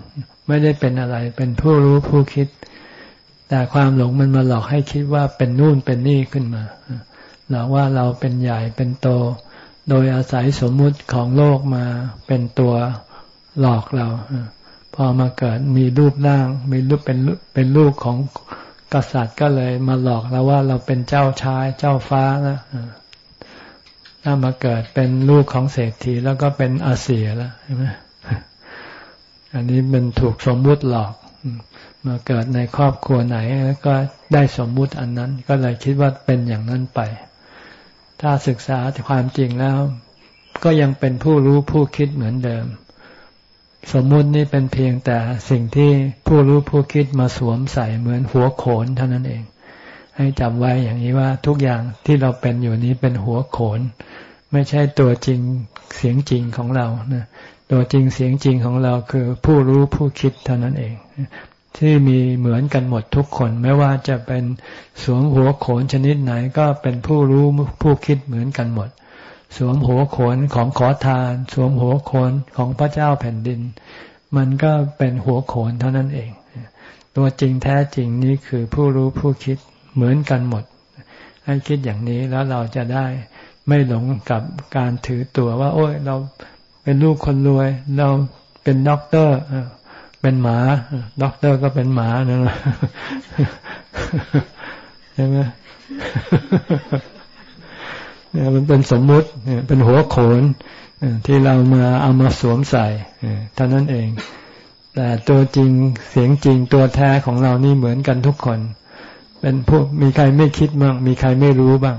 ไม่ได้เป็นอะไร เป็นผู้รู้ผู้คิด แต่ความหลงมันมาหลอกให้คิดว่าเป็นนู่นเป็นนี่ขึ้นมาหลอกว่าเราเป็นใหญ่เป็นโต โดยอาศัยสมมุติของโลกมาเป็นตัวหลอกเราพอมาเกิดมีรูปร่าง มีรูปเป็นเป็นลูกของกษัตริย์ก็เลยมาหลอกเราว่าเราเป็นเจ้าชายเจ้าฟ้านะถ้ามาเกิดเป็นลูกของเศรษฐีแล้วก็เป็นอาเซียแล้วใช่ไหมอันนี้เป็นถูกสมมุติหลอก มาเกิดในครอบครัวไหนก็ได้สมมุติอันนั้น ก็เลยคิดว่าเป็นอย่างนั้นไป ถ้าศึกษาความจริงแล้ว ก็ยังเป็นผู้รู้ผู้คิดเหมือนเดิม สมมุตินี่เป็นเพียงแต่สิ่งที่ผู้รู้ผู้คิดมาสวมใส่เหมือนหัวโขนเท่านั้นเอง ให้จำไว้อย่างนี้ว่าทุกอย่างที่เราเป็นอยู่นี้เป็นหัวโขน ไม่ใช่ตัวจริงเสียงจริงของเรานะตัวจริงเสียงจริงของเราคือผู้รู้ผู้คิดเท่านั้นเอง ที่มีเหมือนกันหมดทุกคน ไม่ว่าจะเป็นสวมหัวโขนชนิดไหนก็เป็นผู้รู้ผู้คิดเหมือนกันหมด สวมหัวโขนของขอทาน สวมหัวโขนของพระเจ้าแผ่นดิน มันก็เป็นหัวโขนเท่านั้นเอง ตัวจริงแท้จริงนี้คือผู้รู้ผู้คิดเหมือนกันหมด ให้คิดอย่างนี้แล้วเราจะได้ไม่หลงกับการถือตัวว่า โอ้ยเราเป็นลูกคนรวย เราเป็นด็อกเตอร์ เป็นหมาด็อกเตอร์ก็เป็นหมานั่นแหละใช่ไหมเนี่ยมันเป็นสมมุติเป็นหัวโขนที่เรามาเอามาสวมใส่เท่านั้นเอง แต่ตัวจริงเสียงจริงตัวแท้ของเรานี่เหมือนกันทุกคน เป็นพวกมีใครไม่คิดบ้างมีใครไม่รู้บ้าง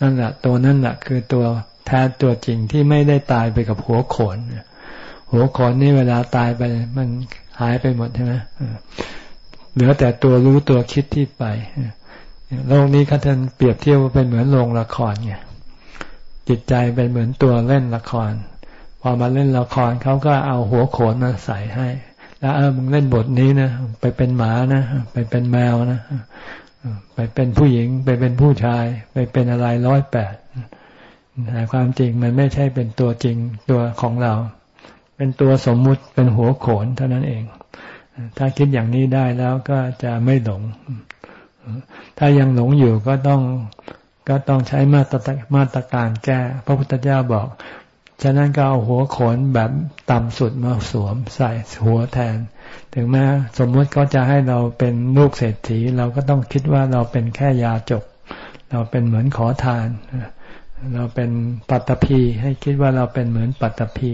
นั่นแหละตัวนั่นแหละคือตัวแท้ตัวจริงที่ไม่ได้ตายไปกับหัวโขน หัวขนนี่เวลาตายไป มันหายไปหมดใช่ไหมเหลือแต่ตัวรู้ตัวคิดที่ไปโลกนี้เขาท่านเปรียบเทียบว่าเป็นเหมือนโรงละครไงจิตใจเป็นเหมือนตัวเล่นละคร พอมาเล่นละครเขาก็เอาหัวโขนมาใส่ให้ แล้วเออมึงเล่นบทนี้นะไปเป็นหมานะไปเป็นแมวนะไปเป็นผู้หญิง ไปเป็นผู้ชาย ไปเป็นอะไรร้อยแปดแต่ความจริงมันไม่ใช่เป็นตัวจริงตัวของเรา เป็นตัวสมมุติเป็นหัวโขนเท่านั้นเอง ถ้าคิดอย่างนี้ได้แล้วก็จะไม่หลง ถ้ายังหลงอยู่ก็ต้องก็ต้องใช้มาตรมาตรการแก้ พระพุทธเจ้าบอก ฉะนั้นก็เอาหัวโขนแบบต่ำสุดมาสวมใส่หัวแทน ถึงแม้สมมติเขาจะให้เราเป็นลูกเศรษฐี เราก็ต้องคิดว่าเราเป็นแค่ยาจก เราเป็นเหมือนขอทาน เราเป็นปัตตภีให้คิดว่าเราเป็นเหมือนปัตตภี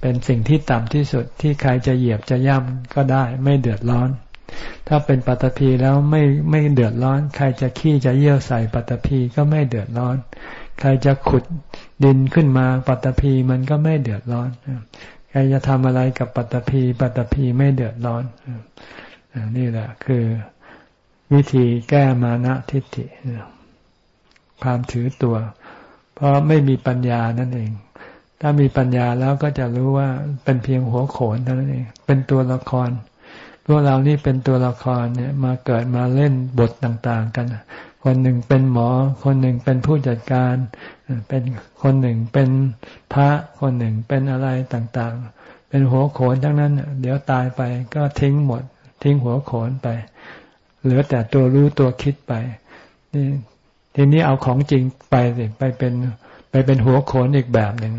เป็นสิ่งที่ต่ำที่สุดที่ใครจะเหยียบจะย่ำก็ได้ไม่เดือดร้อน ถ้าเป็นปัตตภีแล้วไม่ไม่เดือดร้อน ใครจะขี้จะเยี่ยวใส่ปัตตภีก็ไม่เดือดร้อน ใครจะขุดดินขึ้นมาปัตตภีมันก็ไม่เดือดร้อน ใครจะทำอะไรกับปัตตภีปัตตภีไม่เดือดร้อน นี่แหละคือวิธีแก้มานะทิฏฐิความถือตัว เพราะไม่มีปัญญานั่นเอง ถ้ามีปัญญาแล้วก็จะรู้ว่าเป็นเพียงหัวโขนเท่านั้นเอง เป็นตัวละคร พวกเรานี่เป็นตัวละครเนี่ยมาเกิดมาเล่นบทต่างๆ กัน คนหนึ่งเป็นหมอ คนหนึ่งเป็นผู้จัดการ เป็นคนหนึ่งเป็นพระ คนหนึ่งเป็นอะไรต่างๆ เป็นหัวโขนทั้งนั้น เดี๋ยวตายไปก็ทิ้งหมด ทิ้งหัวโขนไป เหลือแต่ตัวรู้ตัวคิดไปนี่ทีนี้เอาของจริงไปสิไปเป็นไปเป็นหัวโขนอีกแบบหนึ่ง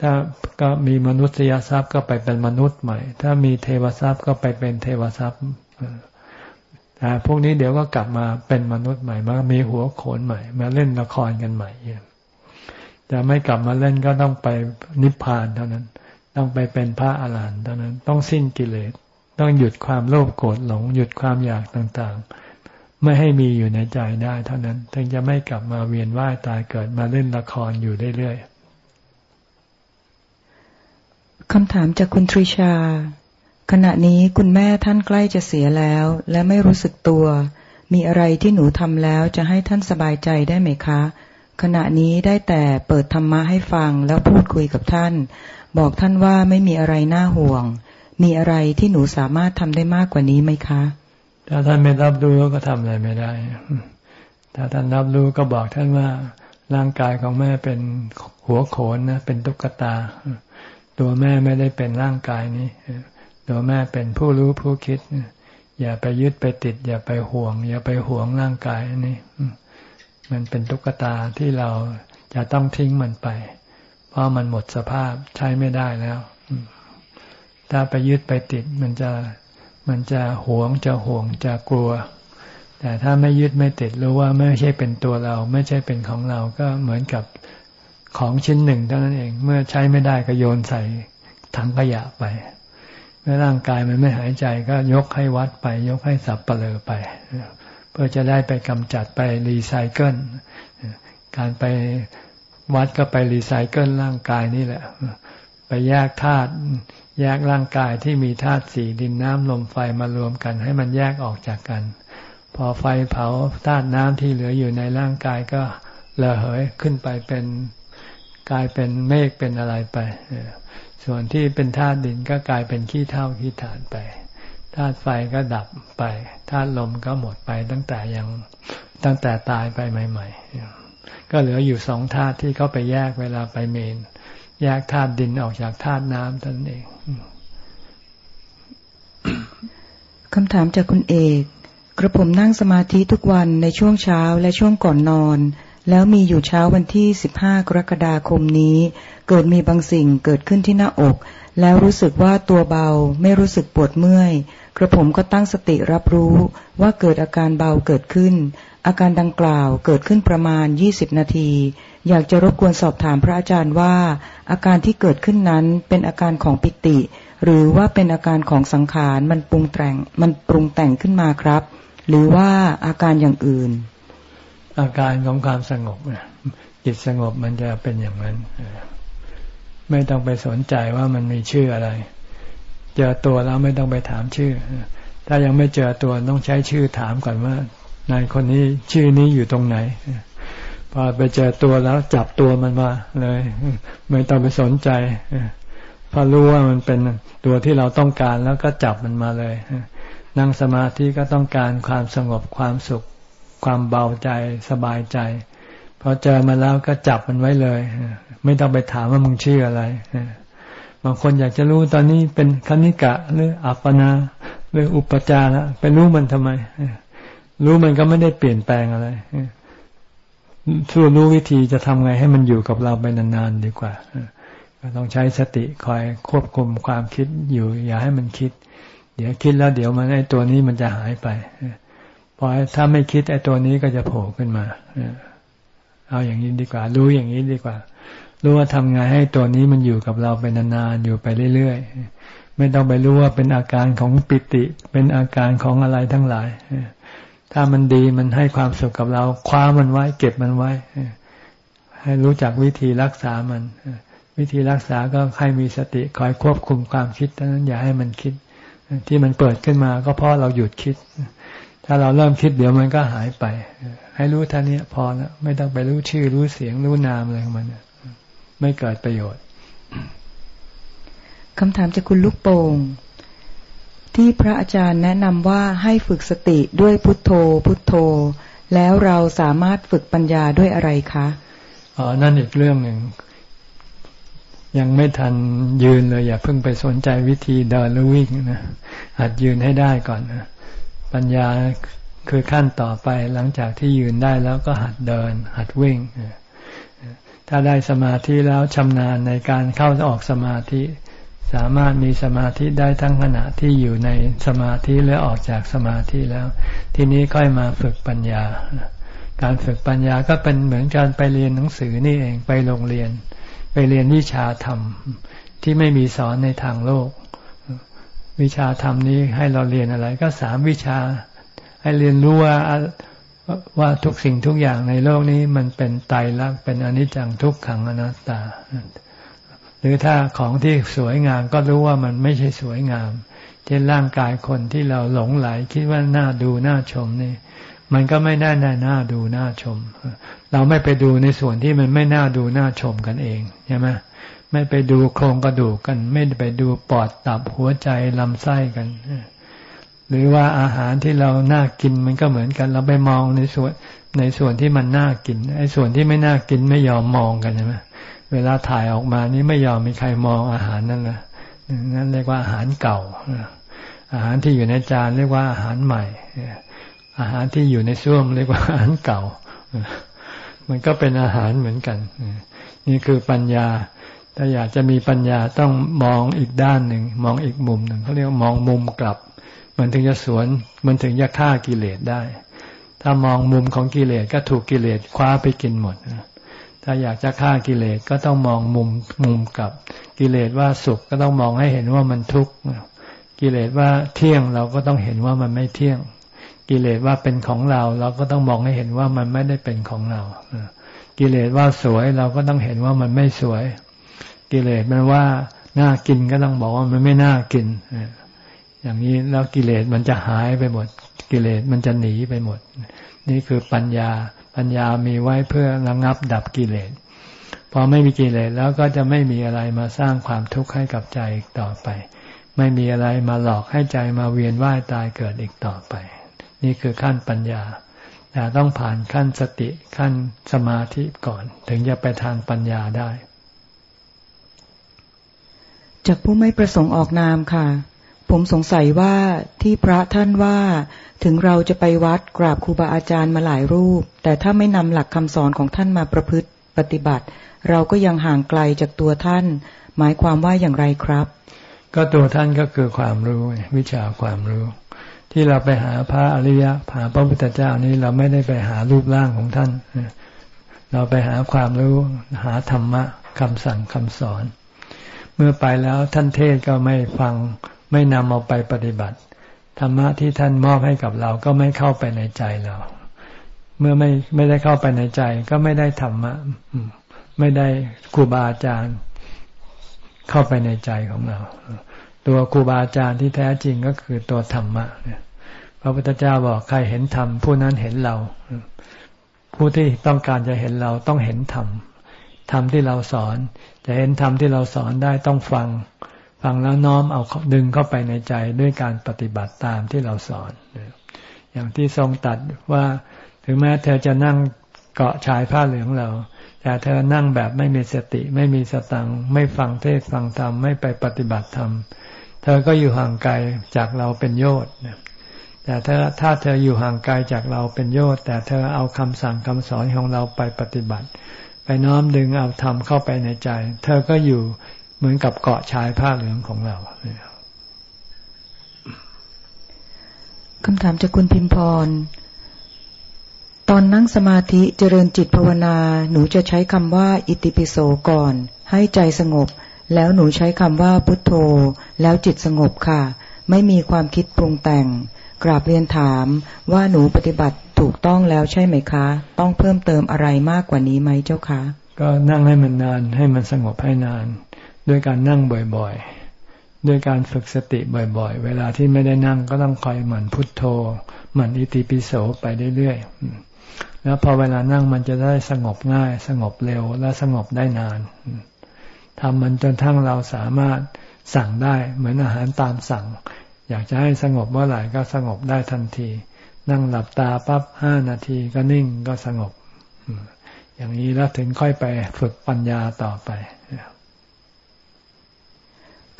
ถ้าก็มีมนุษยทรัพย์ก็ไปเป็นมนุษย์ใหม่ ถ้ามีเทวทรัพย์ก็ไปเป็นเทวทรัพย์แต่พวกนี้เดี๋ยวก็กลับมาเป็นมนุษย์ใหม่มามีหัวโขนใหม่ มาเล่นละครกันใหม่จะไม่กลับมาเล่นก็ต้องไปนิพพานเท่านั้น ต้องไปเป็นพระอาหารหันต์เท่านั้น ต้องสิ้นกิเลส ต้องหยุดความโลภโกรธหลง หยุดความอยากต่างๆ ไม่ให้มีอยู่ในใจได้เท่านั้น ถึงจะไม่กลับมาเวียนว่ายตายเกิดมาเล่นละครอยู่เรื่อยๆ คำถามจากคุณทริชา ขณะนี้คุณแม่ท่านใกล้จะเสียแล้ว และไม่รู้สึกตัว มีอะไรที่หนูทำแล้วจะให้ท่านสบายใจได้ไหมคะ ขณะนี้ได้แต่เปิดธรรมะให้ฟังแล้วพูดคุยกับท่าน บอกท่านว่าไม่มีอะไรน่าห่วง มีอะไรที่หนูสามารถทำได้มากกว่านี้ไหมคะ ถ้าท่านไม่รับรู้ก็ทำอะไรไม่ได้ ถ้าท่านรับรู้ก็บอกท่านว่าร่างกายของแม่เป็นหัวโขนนะเป็นตุ๊กตา ตัวแม่ไม่ได้เป็นร่างกายนี้ ตัวแม่เป็นผู้รู้ผู้คิด อย่าไปยึดไปติด อย่าไปห่วง อย่าไปห่วงร่างกายนี้ มันเป็นตุ๊กตาที่เราจะต้องทิ้งมันไป เพราะมันหมดสภาพใช้ไม่ได้แล้ว ถ้าไปยึดไปติดมันจะมันจะหวงจะห่วงจะกลัว แต่ถ้าไม่ยึดไม่ติดรู้ว่าไม่ใช่เป็นตัวเรา ไม่ใช่เป็นของเราก็เหมือนกับ ของชิ้นหนึ่งเท่านั้นเอง เมื่อใช้ไม่ได้ก็โยนใส่ถังขยะไป เมื่อร่างกายมันไม่หายใจก็ยกให้วัดไป ยกให้สับเปลือไป เพื่อจะได้ไปกำจัดไปรีไซเคิลการไปวัดก็ไปรีไซเคิลร่างกายนี่แหละ ไปแยกธาตุแยกร่างกายที่มีธาตุสี่ดินน้ำลมไฟมารวมกัน ให้มันแยกออกจากกัน พอไฟเผาธาตุน้ำที่เหลืออยู่ในร่างกายก็ระเหยขึ้นไปเป็น กลายเป็นเมฆเป็นอะไรไป ส่วนที่เป็นธาตุดินก็กลายเป็นขี้เท่าขี้ฐานไป ธาตุไฟก็ดับไป ธาตุลมก็หมดไปตั้งแต่ยังตั้งแต่ตายไปใหม่ ๆ ก็เหลืออยู่สองธาตุที่เขาไปแยกเวลาไปเมน แยกธาตุดินออกจากธาตุน้ำนั่นเองคำถามจากคุณเอก กระผมนั่งสมาธิทุกวันในช่วงเช้าและช่วงก่อนนอน แล้วมีอยู่เช้าวันที่ 15 กรกฎาคมนี้ เกิดมีบางสิ่งเกิดขึ้นที่หน้าอก แล้วรู้สึกว่าตัวเบาไม่รู้สึกปวดเมื่อย กระผมก็ตั้งสติรับรู้ว่าเกิดอาการเบาเกิดขึ้น อาการดังกล่าวเกิดขึ้นประมาณ 20 นาที อยากจะรบกวนสอบถามพระอาจารย์ว่า อาการที่เกิดขึ้นนั้นเป็นอาการของปิติ หรือว่าเป็นอาการของสังขารมันปรุงแต่งมันปรุงแต่งขึ้นมาครับ หรือว่าอาการอย่างอื่น อาการของความสงบจิตสงบมันจะเป็นอย่างนั้นไม่ต้องไปสนใจว่ามันมีชื่ออะไร เจอตัวแล้วไม่ต้องไปถามชื่อ ถ้ายังไม่เจอตัวต้องใช้ชื่อถามก่อนว่านายคนนี้ชื่อนี้อยู่ตรงไหนพอไปเจอตัวแล้วจับตัวมันมาเลย ไม่ต้องไปสนใจพอรู้ว่ามันเป็นตัวที่เราต้องการแล้วก็จับมันมาเลยนั่งสมาธิก็ต้องการความสงบความสุข ความเบาใจสบายใจพอเจอมาแล้วก็จับมันไว้เลย ไม่ต้องไปถามว่ามึงชื่ออะไรบางคนอยากจะรู้ตอนนี้เป็นคณิกะหรืออัปปนาหรืออุปจาระไปรู้มันทำไม รู้มันก็ไม่ได้เปลี่ยนแปลงอะไรช่วยรู้วิธีจะทำไงให้มันอยู่กับเราไปนานๆดีกว่าก็ต้องใช้สติคอยควบคุมความคิดอยู่ อย่าให้มันคิด เดี๋ยวคิดแล้วเดี๋ยวมันไอ้ตัวนี้มันจะหายไป พอถ้าไม่คิดไอ้ตัวนี้ก็จะโผล่ขึ้นมาเอาอย่างนี้ดีกว่า รู้อย่างนี้ดีกว่า รู้ว่าทำไงให้ตัวนี้มันอยู่กับเราไปนานๆอยู่ไปเรื่อยๆไม่ต้องไปรู้ว่าเป็นอาการของปิติ เป็นอาการของอะไรทั้งหลายถ้ามันดีมันให้ความสุขกับเราคว้ามันไว้ เก็บมันไว้ให้รู้จักวิธีรักษามัน วิธีรักษาก็ให้มีสติคอยควบคุมความคิดนั้นอย่าให้มันคิด ที่มันเปิดขึ้นมาก็เพราะเราหยุดคิด ถ้าเราเริ่มคิดเดี๋ยวมันก็หายไป ให้รู้ท่านี้พอแล้วไม่ต้องไปรู้ชื่อรู้เสียงรู้นามอะไรของมันไม่เกิดประโยชน์คำถามจากคุณลูกโป่งที่พระอาจารย์แนะนำว่าให้ฝึกสติด้วยพุทโธ พุทโธ แล้วเราสามารถฝึกปัญญาด้วยอะไรคะอ๋อนั่นอีกเรื่องหนึ่ง ยังไม่ทันยืนเลย อย่าเพิ่งไปสนใจวิธีเดินหรือวิ่งนะหัดยืนให้ได้ก่อนนะ ปัญญาคือขั้นต่อไปหลังจากที่ยืนได้แล้วก็หัดเดิน หัดวิ่ง ถ้าได้สมาธิแล้วชำนาญในการเข้าออกสมาธิ สามารถมีสมาธิได้ทั้งขณะที่อยู่ในสมาธิและออกจากสมาธิแล้ว ทีนี้ค่อยมาฝึกปัญญา การฝึกปัญญาก็เป็นเหมือนการไปเรียนหนังสือนี่เองไปโรงเรียน ไปเรียนวิชาธรรมที่ไม่มีสอนในทางโลก วิชาธรรมนี้ให้เราเรียนอะไร ก็สามวิชา ให้เรียนรู้ว่าว่าทุกสิ่งทุกอย่างในโลกนี้มันเป็นไตรลักษณ์เป็นอนิจจังทุกขังอนัตตา หรือถ้าของที่สวยงามก็รู้ว่ามันไม่ใช่สวยงาม เช่นร่างกายคนที่เราหลงไหล คิดว่าน่าดูน่าชมนี่ มันก็ไม่ได้ได้น่าดูน่าชม เราไม่ไปดูในส่วนที่มันไม่น่าดูน่าชมกันเองใช่ไหม ไม่ไปดูโครงกระดูกกัน ไม่ไปดูปอดตับหัวใจลำไส้กันหรือว่าอาหารที่เราน่ากินมันก็เหมือนกัน เราไปมองในส่วนในส่วนที่มันน่ากินไอ้ส่วนที่ไม่น่ากินไม่ยอมมองกันใช่ไหมเวลาถ่ายออกมานี่ไม่ยอมมีใครมองอาหารนั่นนะนั่นเรียกว่าอาหารเก่าอาหารที่อยู่ในจานเรียกว่าอาหารใหม่อาหารที่อยู่ในซ่วมเรียกว่าอาหารเก่า มันก็เป็นอาหารเหมือนกันนี่คือปัญญา ถ้าอยากจะมีปัญญาต้องมองอีกด้านหนึ่ง มองอีกมุมหนึ่งเขาเรียกมองมุมกลับ มันถึงจะสวนมันถึงจะฆ่ากิเลสได้ ถ้ามองมุมของกิเลสก็ถูกกิเลสคว้าไปกินหมดถ้าอยากจะฆ่ากิเลสก็ต้องมองมุมมุมกลับ กิเลสว่าสุขก็ต้องมองให้เห็นว่ามันทุกข์กิเลสว่าเที่ยงเราก็ต้องเห็นว่ามันไม่เที่ยง กิเลสว่าเป็นของเราเราก็ต้องมองให้เห็นว่ามันไม่ได้เป็นของเรากิเลสว่าสวยเราก็ต้องเห็นว่ามันไม่สวย กิเลสมันว่าน่ากินก็ต้องบอกว่ามันไม่น่ากินอย่างนี้แล้วกิเลสมันจะหายไปหมด กิเลสมันจะหนีไปหมด นี่คือปัญญา ปัญญามีไว้เพื่อระงับดับกิเลสพอไม่มีกิเลสแล้วก็จะไม่มีอะไรมาสร้างความทุกข์ให้กับใจอีกต่อไป ไม่มีอะไรมาหลอกให้ใจมาเวียนว่ายตายเกิดอีกต่อไป นี่คือขั้นปัญญาแต่ต้องผ่านขั้นสติขั้นสมาธิก่อน ถึงจะไปทางปัญญาได้ จากผู้ไม่ประสงค์ออกนามค่ะ ผมสงสัยว่าที่พระท่านว่า ถึงเราจะไปวัดกราบครูบาอาจารย์มาหลายรูป แต่ถ้าไม่นำหลักคำสอนของท่านมาประพฤติปฏิบัติ เราก็ยังห่างไกลจากตัวท่าน หมายความว่าอย่างไรครับ ก็ตัวท่านก็คือความรู้วิชาความรู้ ที่เราไปหาพระอริยะหาพระพุทธเจ้านี้เราไม่ได้ไปหารูปร่างของท่าน เราไปหาความรู้หาธรรมะคำสั่งคำสอน มื่อไปแล้วท่านเทศก็ไม่ฟังไม่นำเอาไปปฏิบัติ ธรรมะที่ท่านมอบให้กับเราก็ไม่เข้าไปในใจเรา เมื่อไม่ไม่ได้เข้าไปในใจ ก็ไม่ได้ธรรมะ ไม่ได้ครูบาอาจารย์ เข้าไปในใจของเรา ตัวครูบาอาจารย์ที่แท้จริงก็คือตัวธรรมะพระพุทธเจ้าบอกใครเห็นธรรมผู้นั้นเห็นเรา ผู้ที่ต้องการจะเห็นเราต้องเห็นธรรมธรรมที่เราสอน จะเห็นธรรมที่เราสอนได้ต้องฟัง ฟังแล้วน้อมเอาดึงเข้าไปในใจด้วยการปฏิบัติตามที่เราสอน อย่างที่ทรงตัดว่าถึงแม้เธอจะนั่งเกาะชายผ้าเหลืองเรา แต่เธอนั่งแบบไม่มีสติ ไม่มีสตัง ไม่ฟังเทศฟังธรรม ไม่ไปปฏิบัติธรรม เธอก็อยู่ห่างไกลจากเราเป็นโยชน์แต่ถ้าถ้าเธออยู่ห่างไกลจากเราเป็นโยชน์แต่เธอเอาคำสั่งคำสอนของเราไปปฏิบัติ ไปน้อมดึงเอาธรรมเข้าไปในใจ เธอก็อยู่เหมือนกับเกาะชายผ้าเหลืองของเราคำถามจากคุณพิมพร ตอนนั่งสมาธิเจริญจิตภาวนา หนูจะใช้คำว่า อิติปิโสก่อน ให้ใจสงบ แล้วหนูใช้คำว่าพุทโธ แล้วจิตสงบค่ะ ไม่มีความคิดปรุงแต่ง กราบเรียนถามว่าหนูปฏิบัติ ถูกต้องแล้วใช่ไหมคะ ต้องเพิ่มเติมอะไรมากกว่านี้ไหมเจ้าคะ ก็นั่งให้มันนานให้มันสงบให้นาน ด้วยการนั่งบ่อยๆ ด้วยการฝึกสติบ่อยๆ เวลาที่ไม่ได้นั่งก็ต้องคอยหมั่นพุทโธหมั่นอิติปิโสไปเรื่อยๆแล้วพอเวลานั่งมันจะได้สงบง่าย สงบเร็วและสงบได้นานทำมันจนทั้งเราสามารถสั่งได้เหมือนอาหารตามสั่ง อยากจะให้สงบเมื่อไหร่ก็สงบได้ทันที นั่งหลับตาปั๊บห้านาทีก็นิ่งก็สงบ อย่างนี้แล้วถึงค่อยไปฝึกปัญญาต่อไป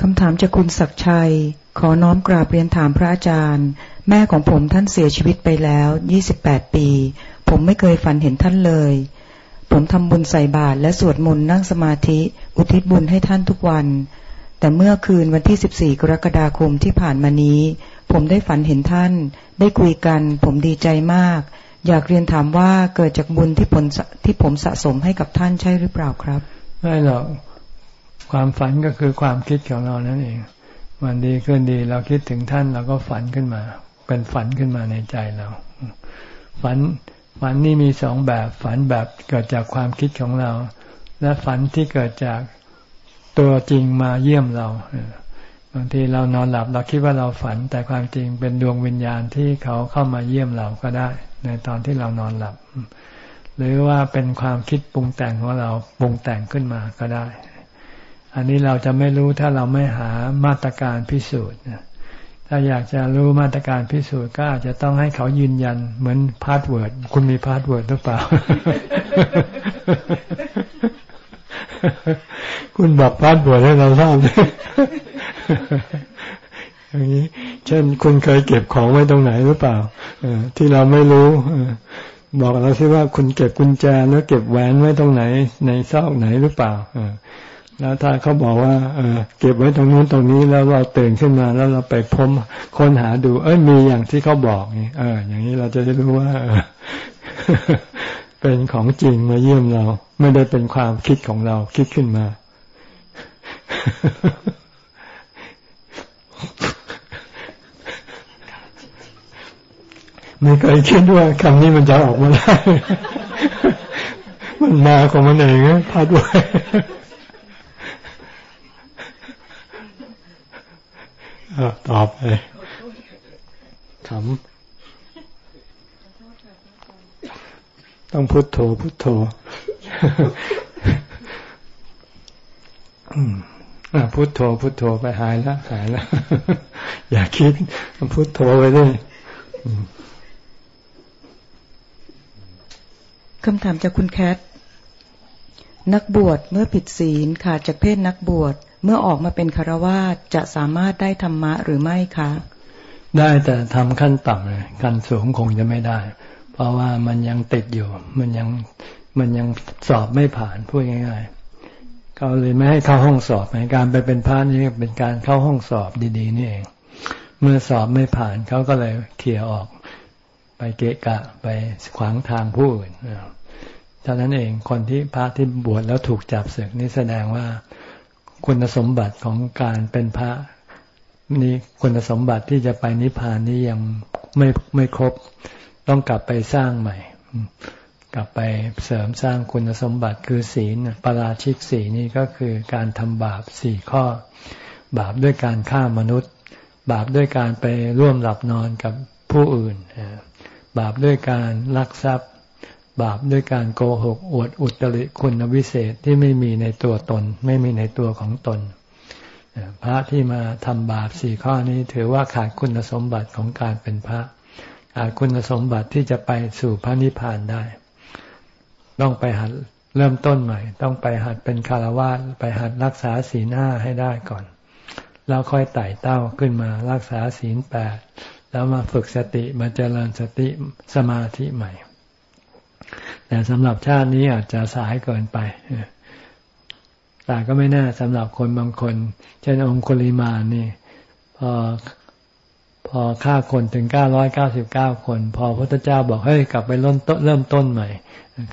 คำถามจากคุณศักชัย ขอน้อมกราบเรียนถามพระอาจารย์ แม่ของผมท่านเสียชีวิตไปแล้วยี่สิบแปดปี ผมไม่เคยฝันเห็นท่านเลย ผมทำบุญใส่บาตรและสวดมนต์นั่งสมาธิ อุทิศบุญให้ท่านทุกวัน แต่เมื่อคืนวันที่ 14 กรกฎาคมที่ผ่านมานี้ ผมได้ฝันเห็นท่าน ได้คุยกัน ผมดีใจมาก อยากเรียนถามว่าเกิดจากบุญที่ผลที่ผมสะสมให้กับท่านใช่หรือเปล่าครับ ไม่หรอกความฝันก็คือความคิดของเรานั่นเอง วันดีขึ้นดีเราคิดถึงท่านเราก็ฝันขึ้นมา เป็นฝันขึ้นมาในใจเรา ฝันฝันนี่มีสองแบบ ฝันแบบเกิดจากความคิดของเรา และฝันที่เกิดจากตัวจริงมาเยี่ยมเรา บางทีเรานอนหลับเราคิดว่าเราฝัน แต่ความจริงเป็นดวงวิญญาณที่เขาเข้ามาเยี่ยมเราก็ได้ ในตอนที่เรานอนหลับ หรือว่าเป็นความคิดปรุงแต่งของเราปรุงแต่งขึ้นมาก็ได้ อันนี้เราจะไม่รู้ถ้าเราไม่หามาตรการพิสูจน์ถ้าอยากจะรู้มาตรการพิสูจน์ก็อาจจะต้องให้เขายืนยันเหมือนpassword คุณมี password หรือเปล่า คุณบอก password ให้เราทราบอย่างนี้ เช่นคุณเคยเก็บของไว้ตรงไหนหรือเปล่าที่เราไม่รู้บอกเราสิว่าคุณเก็บกุญแจแล้วเก็บแหวนไว้ตรงไหน ในซอกไหนหรือเปล่าแล้วถ้าเขาบอกว่าเออเก็บไว้ตรงนู้นตรงนี้แล้วเราตื่นขึ้นมาแล้วเราไปพบค้นหาดู เอ้ยมีอย่างที่เขาบอกนี่เออ อย่างนี้เราจะได้รู้ว่า เป็นของจริงมาเยี่ยมเรา ไม่ได้เป็นความคิดของเราคิดขึ้นมา ไม่เคยคิดว่าคำนี้มันจะออกมาได้มันมาของมันเองพาดไว้ตอบไปถาม ต้องพุโทโธพุโทโธพุโทโธพุโทโธไปหายแล้วหายแล้วอย่าคิดพุโทโธไปด้วยคำถามจากคุณแคท นักบวชเมื่อผิดศีลขาดจากเพศนักบวชเมื่อออกมาเป็นคารวาสจะสามารถได้ธรรมะหรือไม่คะ ได้แต่ทำขั้นต่ำเลยขั้นสูงคงจะไม่ได้เพ ราะว่ามันยังติดอยู่ มันยังมันยังสอบไม่ผ่านพูดง่ายๆเขาเลยไม่ให้เข้าห้องสอบในการไปเป็นพระนี่เป็นการเข้าห้องสอบดีๆนี่เอง เมื่อสอบไม่ผ่านเขาก็เลยเขี่ยออก ไปเกะกะไปขวางทางผู้อื่นเท่านั้นเองคนที่พระที่บวชแล้วถูกจับศึกนี่แสดงว่าคุณสมบัติของการเป็นพระนี่คุณสมบัติที่จะไปนิพพานนี้ยังไม่ไม่ครบ ต้องกลับไปสร้างใหม่ กลับไปเสริมสร้างคุณสมบัติคือศีลปราชิกศีนี่ก็คือการทำบาปสี่ข้อ บาปด้วยการฆ่ามนุษย์ บาปด้วยการไปร่วมหลับนอนกับผู้อื่น บาปด้วยการลักทรัพย์ บาปด้วยการโกหก อวดอุตริคุณวิเศษที่ไม่มีในตัวตน ไม่มีในตัวของตนพระที่มาทำบาปสี่ข้อนี้ถือว่าขาดคุณสมบัติของการเป็นพระ คุณสมบัติที่จะไปสู่พระนิพพานได้ ต้องไปหัดเริ่มต้นใหม่ ต้องไปหัดเป็นคารวะไปหัดรักษาศีลห้าให้ได้ก่อน แล้วค่อยไต่เต้าขึ้นมารักษาศีลแปดแล้วมาฝึกสติมาเจริญสติสมาธิใหม่ แต่สำหรับชาตินี้อาจจะสายเกินไปแต่ก็ไม่แน่สำหรับคนบางคน เช่นองคุลิมานี่พอ พอฆ่าคนถึงเก้าร้อยเก้าสิบเก้าคน พอพระพุทธเจ้าบอกเฮ้ยกลับไปเริ่มต้นเริ่มต้นใหม่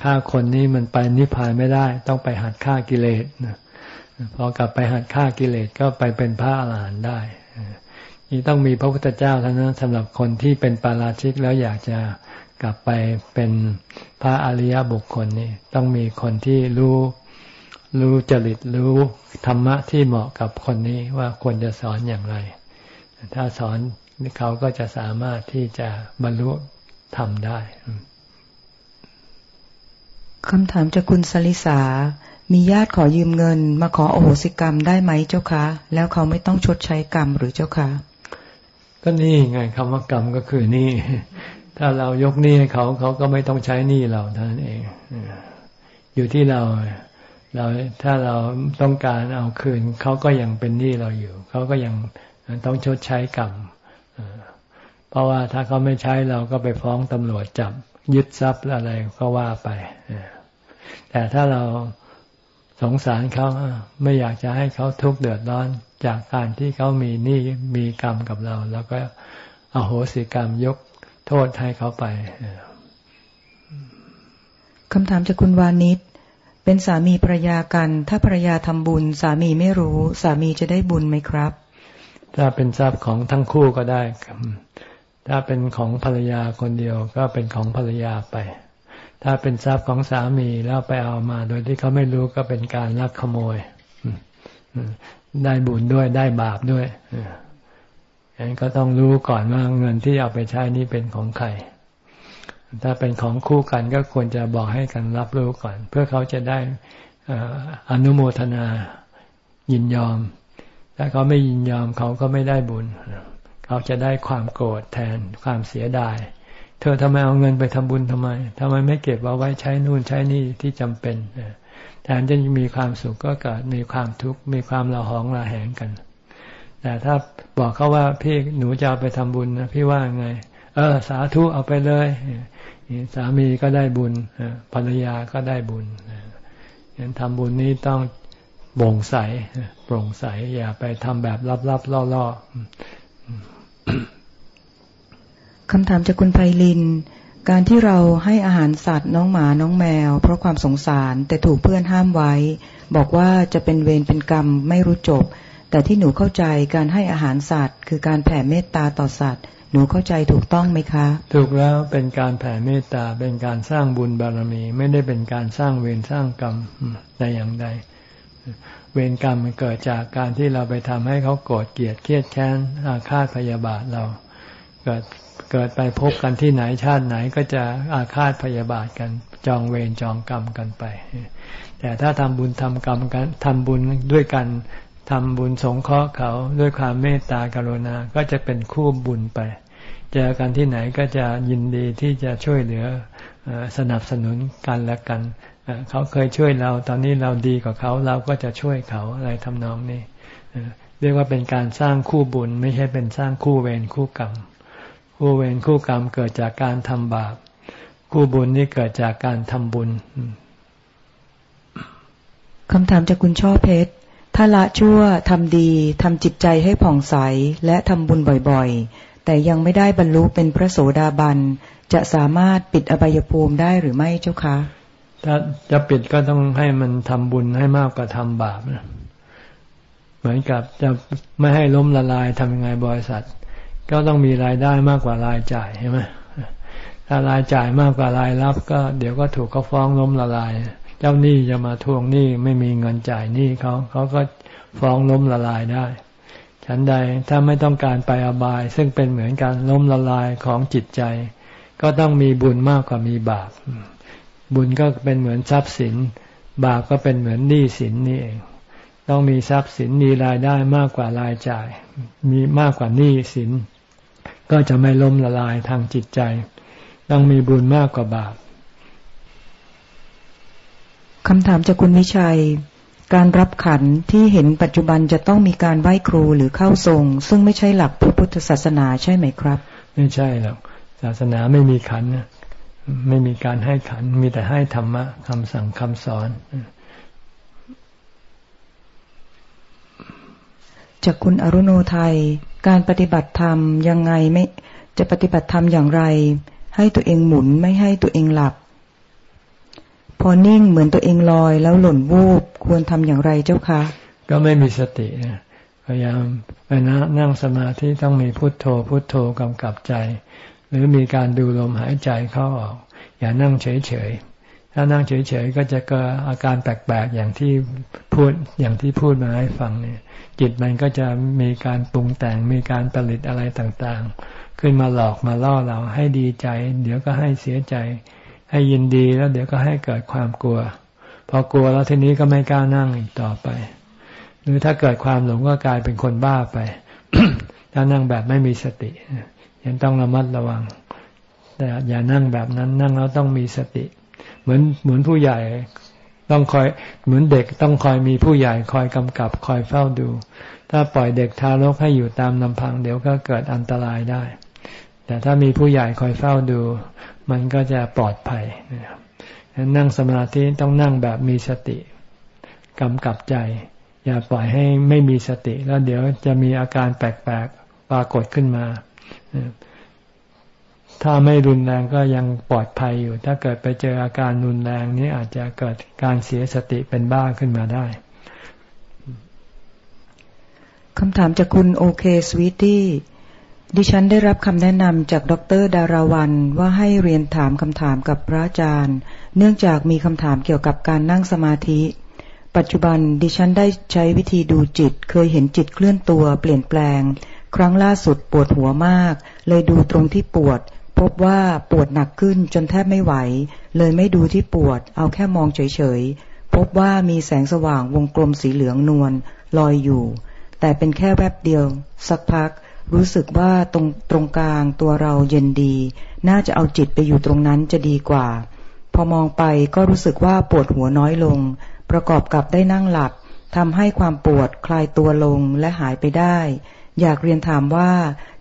ฆ่าคนนี้มันไปนิพพานไม่ได้ ต้องไปหัดฆ่ากิเลสพอกลับไปหัดฆ่ากิเลสก็ไปเป็นพระอรหันต์ได้นี่ต้องมีพระพุทธเจ้าเท่านั้นสำหรับคนที่เป็นปาราชิกแล้วอยากจะกลับไปเป็นพระอริยบุคคลนี่ต้องมีคนที่รู้รู้จริตรู้ธรรมะที่เหมาะกับคนนี้ว่าควรจะสอนอย่างไร ถ้าสอน เขาก็จะสามารถที่จะบรรลุทำได้คำถามจากคุณสลิสา มีญาติขอยืมเงิน มาขอโอโหสิกรรมได้ไหมเจ้าคะ แล้วเขาไม่ต้องชดใช้กรรมหรือเจ้าคะ ก็นี่ไงคำว่ากรรมก็คือนี่ ถ้าเรายกหนี้ให้เขาเขาก็ไม่ต้องใช้หนี้เราเท่านั้นเอง อยู่ที่เรา เราถ้าเราต้องการเอาคืนเขาก็ยังเป็นหนี้เราอยู่ เขาก็ยังต้องชดใช้กรรม เพราะว่าถ้าเขาไม่ใช้เราก็ไปฟ้องตำรวจจับยึดทรัพย์อะไรก็ว่าไป แต่ถ้าเราสงสารเขาไม่อยากจะให้เขาทุกข์เดือดร้อนจากการที่เขามีหนี้มีกรรมกับเรา แล้วก็อโหสิกรรมยกโทษให้เขาไปคำถามจากคุณวานิชเป็นสามีภรรยากัน ถ้าภรรยาทำบุญ สามีไม่รู้ สามีจะได้บุญไหมครับ ถ้าเป็นทรัพย์ของทั้งคู่ก็ได้ครับ ถ้าเป็นของภรรยาคนเดียวก็เป็นของภรรยาไป ถ้าเป็นทรัพย์ของสามีแล้วไปเอามา โดยที่เขาไม่รู้ก็เป็นการลักขโมย ได้บุญด้วยได้บาปด้วยอันนี้ก็ต้องรู้ก่อนว่าเงินที่เอาไปใช้นี่เป็นของใคร ถ้าเป็นของคู่กันก็ควรจะบอกให้กันรับรู้ก่อน เพื่อเขาจะได้อนุโมทนายินยอม ถ้าเขาไม่ยินยอมเขาก็ไม่ได้บุญ เขาจะได้ความโกรธแทนความเสียดาย เธอทำไมเอาเงินไปทำบุญทำไมทำไมไม่เก็บเอาไว้ใช้นู่นใช้นี่ที่จำเป็นแทนจะมีความสุขก็เกิดมีความทุกข์มีความละหองละแหงกัน แต่ถ้าบอกเขาว่าพี่หนูจะเอาไปทำบุญนะพี่ว่าไง เออ สาธุเอาไปเลยสามีก็ได้บุญภรรยาก็ได้บุญยันทำบุญนี้ต้องโปร่งใสโปร่งใส อย่าไปทำแบบลับๆล่อๆ คำถามจากคุณไพลิน การที่เราให้อาหารสัตว์น้องหมาน้องแมว เพราะความสงสารแต่ถูกเพื่อนห้ามไว้ บอกว่าจะเป็นเวรเป็นกรรมไม่รู้จบ แต่ที่หนูเข้าใจการให้อาหารสัตว์ คือการแผ่เมตตาต่อสัตว์ หนูเข้าใจถูกต้องไหมคะ ถูกแล้วเป็นการแผ่เมตตาเป็นการสร้างบุญบารมี ไม่ได้เป็นการสร้างเวรสร้างกรรมใดอย่างใด เวรกรรมมันเกิดจากการที่เราไปทำให้เขาโกรธเกลียดเครียดแค้นอาฆาตพยาบาทเรา เกิดเกิดไปพบกันที่ไหนชาติไหนก็จะอาฆาตพยาบาทกันจองเวรจองกรรมกันไป แต่ถ้าทำบุญทำกรรมกันทำบุญด้วยกันทำบุญสงเคราะห์เขาด้วยความเมตตากรุณาก็จะเป็นคู่บุญไป เจอกันที่ไหนก็จะยินดีที่จะช่วยเหลือสนับสนุนกันและกัน เขาเคยช่วยเรา ตอนนี้เราดีกว่าเขาเราก็จะช่วยเขาอะไรทำนองนี้เรียกว่าเป็นการสร้างคู่บุญ ไม่ใช่เป็นสร้างคู่เวรคู่กรรม คู่เวรคู่กรรมเกิดจากการทำบาป คู่บุญนี่เกิดจากการทำบุญคำถามจากคุณช่อเพชร ถ้าละชั่วทำดีทำจิตใจให้ผ่องใสและทำบุญบ่อยๆ แต่ยังไม่ได้บรรลุเป็นพระโสดาบัน จะสามารถปิดอบายภูมิได้หรือไม่เจ้าคะ ถ้าจะปิดก็ต้องให้มันทำบุญให้มากกว่าทำบาปนะเหมือนกับจะไม่ให้ล้มละลายทำยังไงบริษัท ก็ต้องมีรายได้มากกว่ารายจ่ายใช่ไหมถ้ารายจ่ายมากกว่ารายรับ ก็เดี๋ยวก็ถูกเขาฟ้องล้มละลาย เจ้าหนี้จะมาทวงหนี้ไม่มีเงินจ่ายหนี้เขาเขาก็ฟ้องล้มละลายได้ ฉันใดถ้าไม่ต้องการไปอบาย ซึ่งเป็นเหมือนการล้มละลายของจิตใจ ก็ต้องมีบุญมากกว่ามีบาป บุญก็เป็นเหมือนทรัพย์สิน บาปก็เป็นเหมือนหนี้สินนี่เอง ต้องมีทรัพย์สินมีรายได้มากกว่ารายจ่าย มีมากกว่าหนี้สิน ก็จะไม่ล้มละลายทางจิตใจ ต้องมีบุญมากกว่าบาปคำถามจากคุณวิชัย การรับขันที่เห็นปัจจุบันจะต้องมีการไหว้ครูหรือเข้าทรง ซึ่งไม่ใช่หลักพระพุทธศาสนาใช่ไหมครับ ไม่ใช่หรอกศาสนาไม่มีขัน ไม่มีการให้ขัน มีแต่ให้ธรรมะคำสั่งคำสอน จากคุณอรุโนไทย การปฏิบัติธรรมยังไงไม่ จะปฏิบัติธรรมอย่างไร ให้ตัวเองหมุนไม่ให้ตัวเองหลับ พอนิ่งเหมือนตัวเองลอยแล้วหล่นวูบควรทำอย่างไรเจ้าคะ ก็ไม่มีสติพยายามเวลานั่งสมาธิต้องมีพุทโธพุทโธกำกับใจ หรือมีการดูลมหายใจเข้าออก อย่านั่งเฉยๆ ถ้านั่งเฉยๆ ก็จะเกิดอาการแปลกๆ อย่างที่พูดอย่างที่พูดมาให้ฟังเนี่ย จิตมันก็จะมีการปรุงแต่งมีการผลิตอะไรต่างๆ ขึ้นมาหลอกมาล่อเราให้ดีใจ เดี๋ยวก็ให้เสียใจ ให้ยินดีแล้วเดี๋ยวก็ให้เกิดความกลัว พอกลัวแล้วทีนี้ก็ไม่กล้านั่งอีกต่อไป หรือถ้าเกิดความหลงก็กลายเป็นคนบ้าไปถ้านั่งแบบไม่มีสติ ยังต้องระมัดระวัง แต่อย่านั่งแบบนั้นนั่งแล้วต้องมีสติ เหมือนเหมือนผู้ใหญ่ต้องคอยเหมือนเด็กต้องคอยมีผู้ใหญ่คอยกำกับคอยเฝ้าดู ถ้าปล่อยเด็กทารกให้อยู่ตามลำพัง เดี๋ยวก็เกิดอันตรายได้ แต่ถ้ามีผู้ใหญ่คอยเฝ้าดู มันก็จะปลอดภัยนะครับนั่งสมาธิต้องนั่งแบบมีสติกำกับใจ อย่าปล่อยให้ไม่มีสติ แล้วเดี๋ยวจะมีอาการแปลกๆปรากฏขึ้นมา ถ้าไม่รุนแรงก็ยังปลอดภัยอยู่ ถ้าเกิดไปเจออาการรุนแรงนี้อาจจะเกิดการเสียสติเป็นบ้าขึ้นมาได้คำถามจากคุณโอเคสวีตี้ดิฉันได้รับคำแนะนำจากดรดาราวันว่าให้เรียนถามคำถามกับพระอาจารย์ เนื่องจากมีคำถามเกี่ยวกับการนั่งสมาธิ ปัจจุบันดิฉันได้ใช้วิธีดูจิต เคยเห็นจิตเคลื่อนตัวเปลี่ยนแปลง ครั้งล่าสุดปวดหัวมาก เลยดูตรงที่ปวด พบว่าปวดหนักขึ้นจนแทบไม่ไหว เลยไม่ดูที่ปวด เอาแค่มองเฉยๆ พบว่ามีแสงสว่างวงกลมสีเหลืองนวลลอยอยู่ แต่เป็นแค่แวบเดียว สักพัก รู้สึกว่าตรงตรงกลางตัวเราเย็นดี น่าจะเอาจิตไปอยู่ตรงนั้นจะดีกว่า พอมองไปก็รู้สึกว่าปวดหัวน้อยลง ประกอบกับได้นั่งหลับทำให้ความปวดคลายตัวลงและหายไปได้ อยากเรียนถามว่า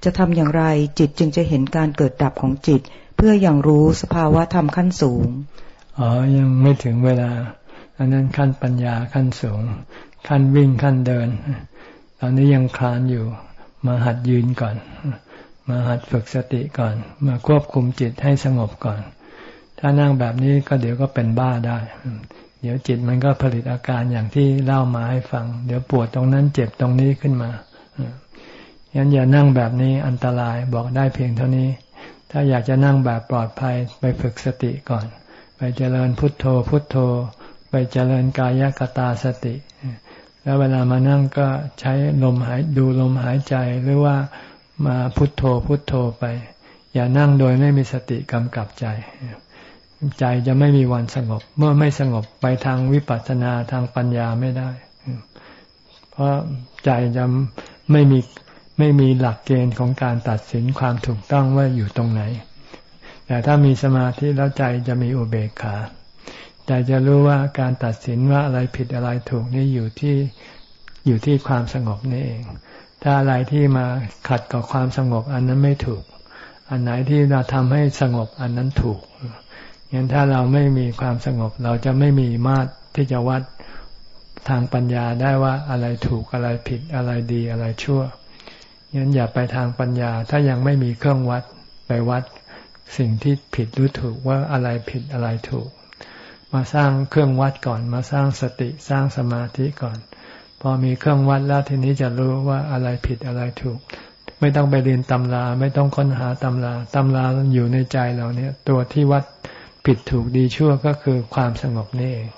จะทำอย่างไรจิตจึงจะเห็นการเกิดดับของจิต เพื่ออย่างรู้สภาวะธรรมขั้นสูง อ๋อ ยังไม่ถึงเวลา อันนั้นขั้นปัญญาขั้นสูง ขั้นวิ่งขั้นเดิน ตอนนี้ยังคลานอยู่ มาหัดยืนก่อน มาหัดฝึกสติก่อน มาควบคุมจิตให้สงบก่อน ถ้านั่งแบบนี้ก็เดี๋ยวก็เป็นบ้าได้เดี๋ยวจิตมันก็ผลิตอาการอย่างที่เล่ามาให้ฟัง เดี๋ยวปวดตรงนั้นเจ็บตรงนี้ขึ้นมา ยันอย่านั่งแบบนี้อันตรายบอกได้เพียงเท่านี้ ถ้าอยากจะนั่งแบบปลอดภัยไปฝึกสติก่อน ไปเจริญพุทโธพุทโธ ไปเจริญกายกตาสติ แล้วเวลามานั่งก็ใช้ลมหายดูลมหายใจหรือว่ามาพุทโธพุทโธไป อย่านั่งโดยไม่มีสติกำกับใจ ใจจะไม่มีวันสงบ เมื่อไม่สงบไปทางวิปัสสนาทางปัญญาไม่ได้ เพราะใจจะไม่มี ไม่มีหลักเกณฑ์ของการตัดสินความถูกต้องว่าอยู่ตรงไหน แต่ถ้ามีสมาธิแล้วใจจะมีอุเบกขาแต่จะรู้ว่าการตัดสินว่าอะไรผิดอะไรถูกนี่อยู่ที่อยู่ที่ความสงบนี่เอง ถ้าอะไรที่มาขัดกับความสงบอันนั้นไม่ถูก อันไหนที่เราทำให้สงบอันนั้นถูกงั้นถ้าเราไม่มีความสงบ เราจะไม่มีมาตรที่จะวัดทางปัญญาได้ว่าอะไรถูกอะไรผิดอะไรดีอะไรชั่ว งั้นอย่าไปทางปัญญา ถ้ายังไม่มีเครื่องวัดไปวัดสิ่งที่ผิดหรือถูกว่าอะไรผิดอะไรถูก มาสร้างเครื่องวัดก่อน มาสร้างสติสร้างสมาธิก่อน พอมีเครื่องวัดแล้วทีนี้จะรู้ว่าอะไรผิดอะไรถูก ไม่ต้องไปเรียนตำรา ไม่ต้องค้นหาตำราตำราอยู่ในใจเราเนี่ย ตัวที่วัดผิดถูกดีชั่วก็คือความสงบนี่เอง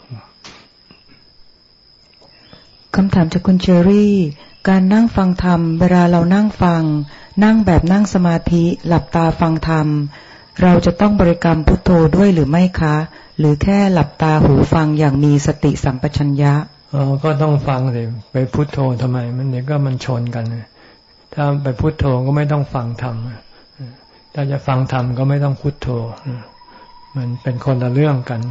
คำถามจากคุณเชอรี่ การนั่งฟังธรรม เวลาเรานั่งฟัง นั่งแบบนั่งสมาธิ หลับตาฟังธรรม เราจะต้องบริกรรมพุทโธด้วยหรือไม่คะ หรือแค่หลับตาหูฟังอย่างมีสติสัมปชัญญะอ๋อก็ต้องฟังสิไปพุโทโธทำไม มันเดี๋ยวก็มันชนกันถ้าไปพุโทโธก็ไม่ต้องฟังธรรมถ้าจะฟังธรรมก็ไม่ต้องพุโทโธมันเป็นคนละเรื่องกัน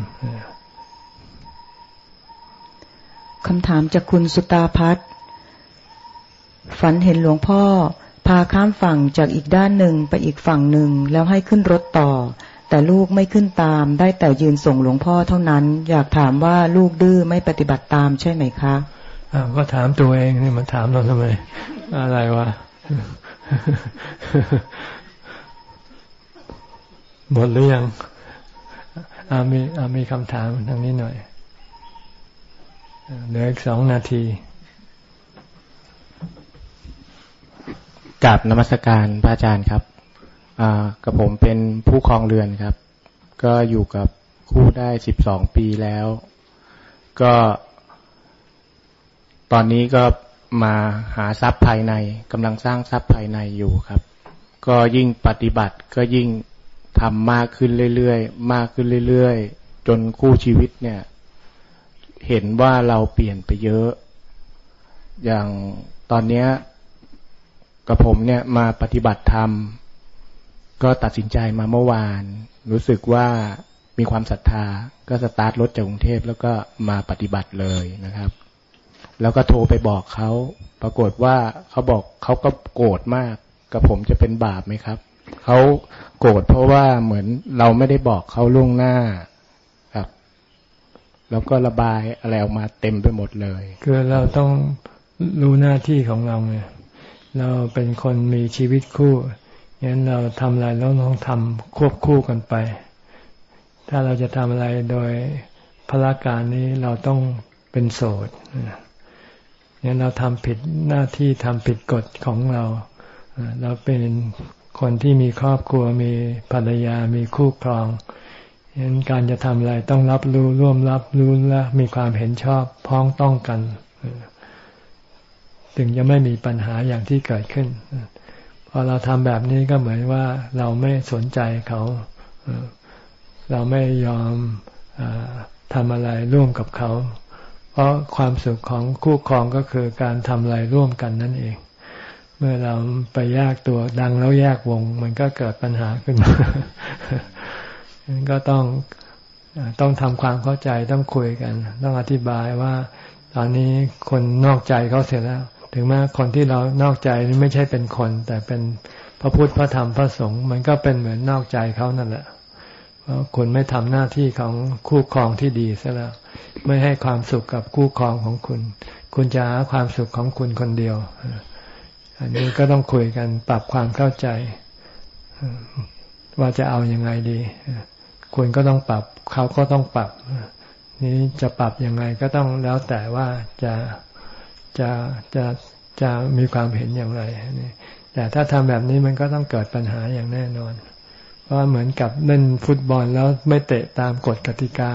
คำถามจากคุณสุตาพัฒ ฝันเห็นหลวงพ่อ พาข้ามฝั่งจากอีกด้านหนึ่งไปอีกฝั่งหนึ่งแล้วให้ขึ้นรถต่อ แต่ลูกไม่ขึ้นตามได้แต่ยืนส่งหลวงพ่อเท่านั้น อยากถามว่าลูกดื้อไม่ปฏิบัติตามใช่ไหมคะก็ถามตัวเองนี่มาถามเราทำไม อะไรวะหมดหรือยังอามีอามีคำถามทางนี้หน่อยเหลืออีกสองนาที กับนมัสการพระอาจารย์ครับกับผมเป็นผู้ครองเรือนครับ ก็อยู่กับคู่ได้สิบสองปีแล้ว ก็ ตอนนี้ก็มาหาทรัพย์ภายในกำลังสร้างทรัพย์ภายในอยู่ครับ ก็ยิ่งปฏิบัติก็ยิ่งทำมากขึ้นเรื่อยๆ มากขึ้นเรื่อยๆ จนคู่ชีวิตเนี่ย เห็นว่าเราเปลี่ยนไปเยอะ อย่างตอนเนี้ย กับผมเนี่ยมาปฏิบัติธรรม ก็ตัดสินใจมาเมื่อวาน รู้สึกว่ามีความศรัทธา ก็สตาร์ทรถจากกรุงเทพแล้วก็มาปฏิบัติเลยนะครับ แล้วก็โทรไปบอกเขาปรากฏว่าเขาบอกเขาก็โกรธมากกับผมจะเป็นบาปไหมครับเขาโกรธเพราะว่าเหมือนเราไม่ได้บอกเขาล่วงหน้าครับ แล้วก็ระบายอะไรออกมาเต็มไปหมดเลย คือเราต้องรู้หน้าที่ของเราไง เราเป็นคนมีชีวิตคู่งั้นเราทำอะไรเราต้องทำควบคู่กันไป ถ้าเราจะทำอะไรโดยพละการนี้เราต้องเป็นโสดงั้นเราทำผิดหน้าที่ทำผิดกฎของเรา เราเป็นคนที่มีครอบครัวมีภรรยามีคู่ครองงั้นการจะทำอะไรต้องรับรู้ร่วมรับรู้และมีความเห็นชอบพ้องต้องกัน ถึงจะไม่มีปัญหาอย่างที่เกิดขึ้น พอเราทำแบบนี้ก็เหมือนว่าเราไม่สนใจเขา เราไม่ยอมอทำอะไรร่วมกับเขา เพราะความสุขของคู่ครองก็คือการทำอะไรร่วมกันนั่นเอง เมื่อเราไปแยกตัวดังแล้วแยกวง มันก็เกิดปัญหาขึ้นมาก็ต้องต้องทำความเข้าใจต้องคุยกัน ต้องอธิบายว่า ตอนนี้คนนอกใจเขาเสร็จแล้ว ถึงแม้คนที่เรานอกใจนี่ไม่ใช่เป็นคน แต่เป็นพระพุทธพระธรรมพระสงฆ์มันก็เป็นเหมือนนอกใจเขานั่นแหละเพราะคุณไม่ทำหน้าที่ของคู่ครองที่ดีซะแล้วไม่ให้ความสุขกับคู่ครองของคุณ คุณจะหาความสุขของคุณคนเดียว อันนี้ก็ต้องคุยกันปรับความเข้าใจ ว่าจะเอาอยัางไงดีคุณก็ต้องปรับเขาก็ต้องปรับ นี้จะปรับยังไงก็ต้องแล้วแต่ว่าจะ จะจะจะมีความเห็นอย่างไรนี่แต่ถ้าทำแบบนี้มันก็ต้องเกิดปัญหาอย่างแน่นอน เพราะเหมือนกับเล่นฟุตบอลแล้วไม่เตะตามกฎกติกา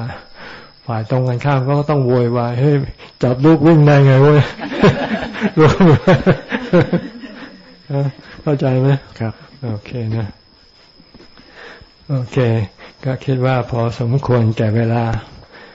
ฝ่ายตรงกันข้ามก็ต้องโวยวายเฮ้ยจับลูกวิ่งได้ไงเว้ยเข้าใจไหมครับ โอเคนะ โอเค ก็คิดว่าพอสมควรแก่เวลา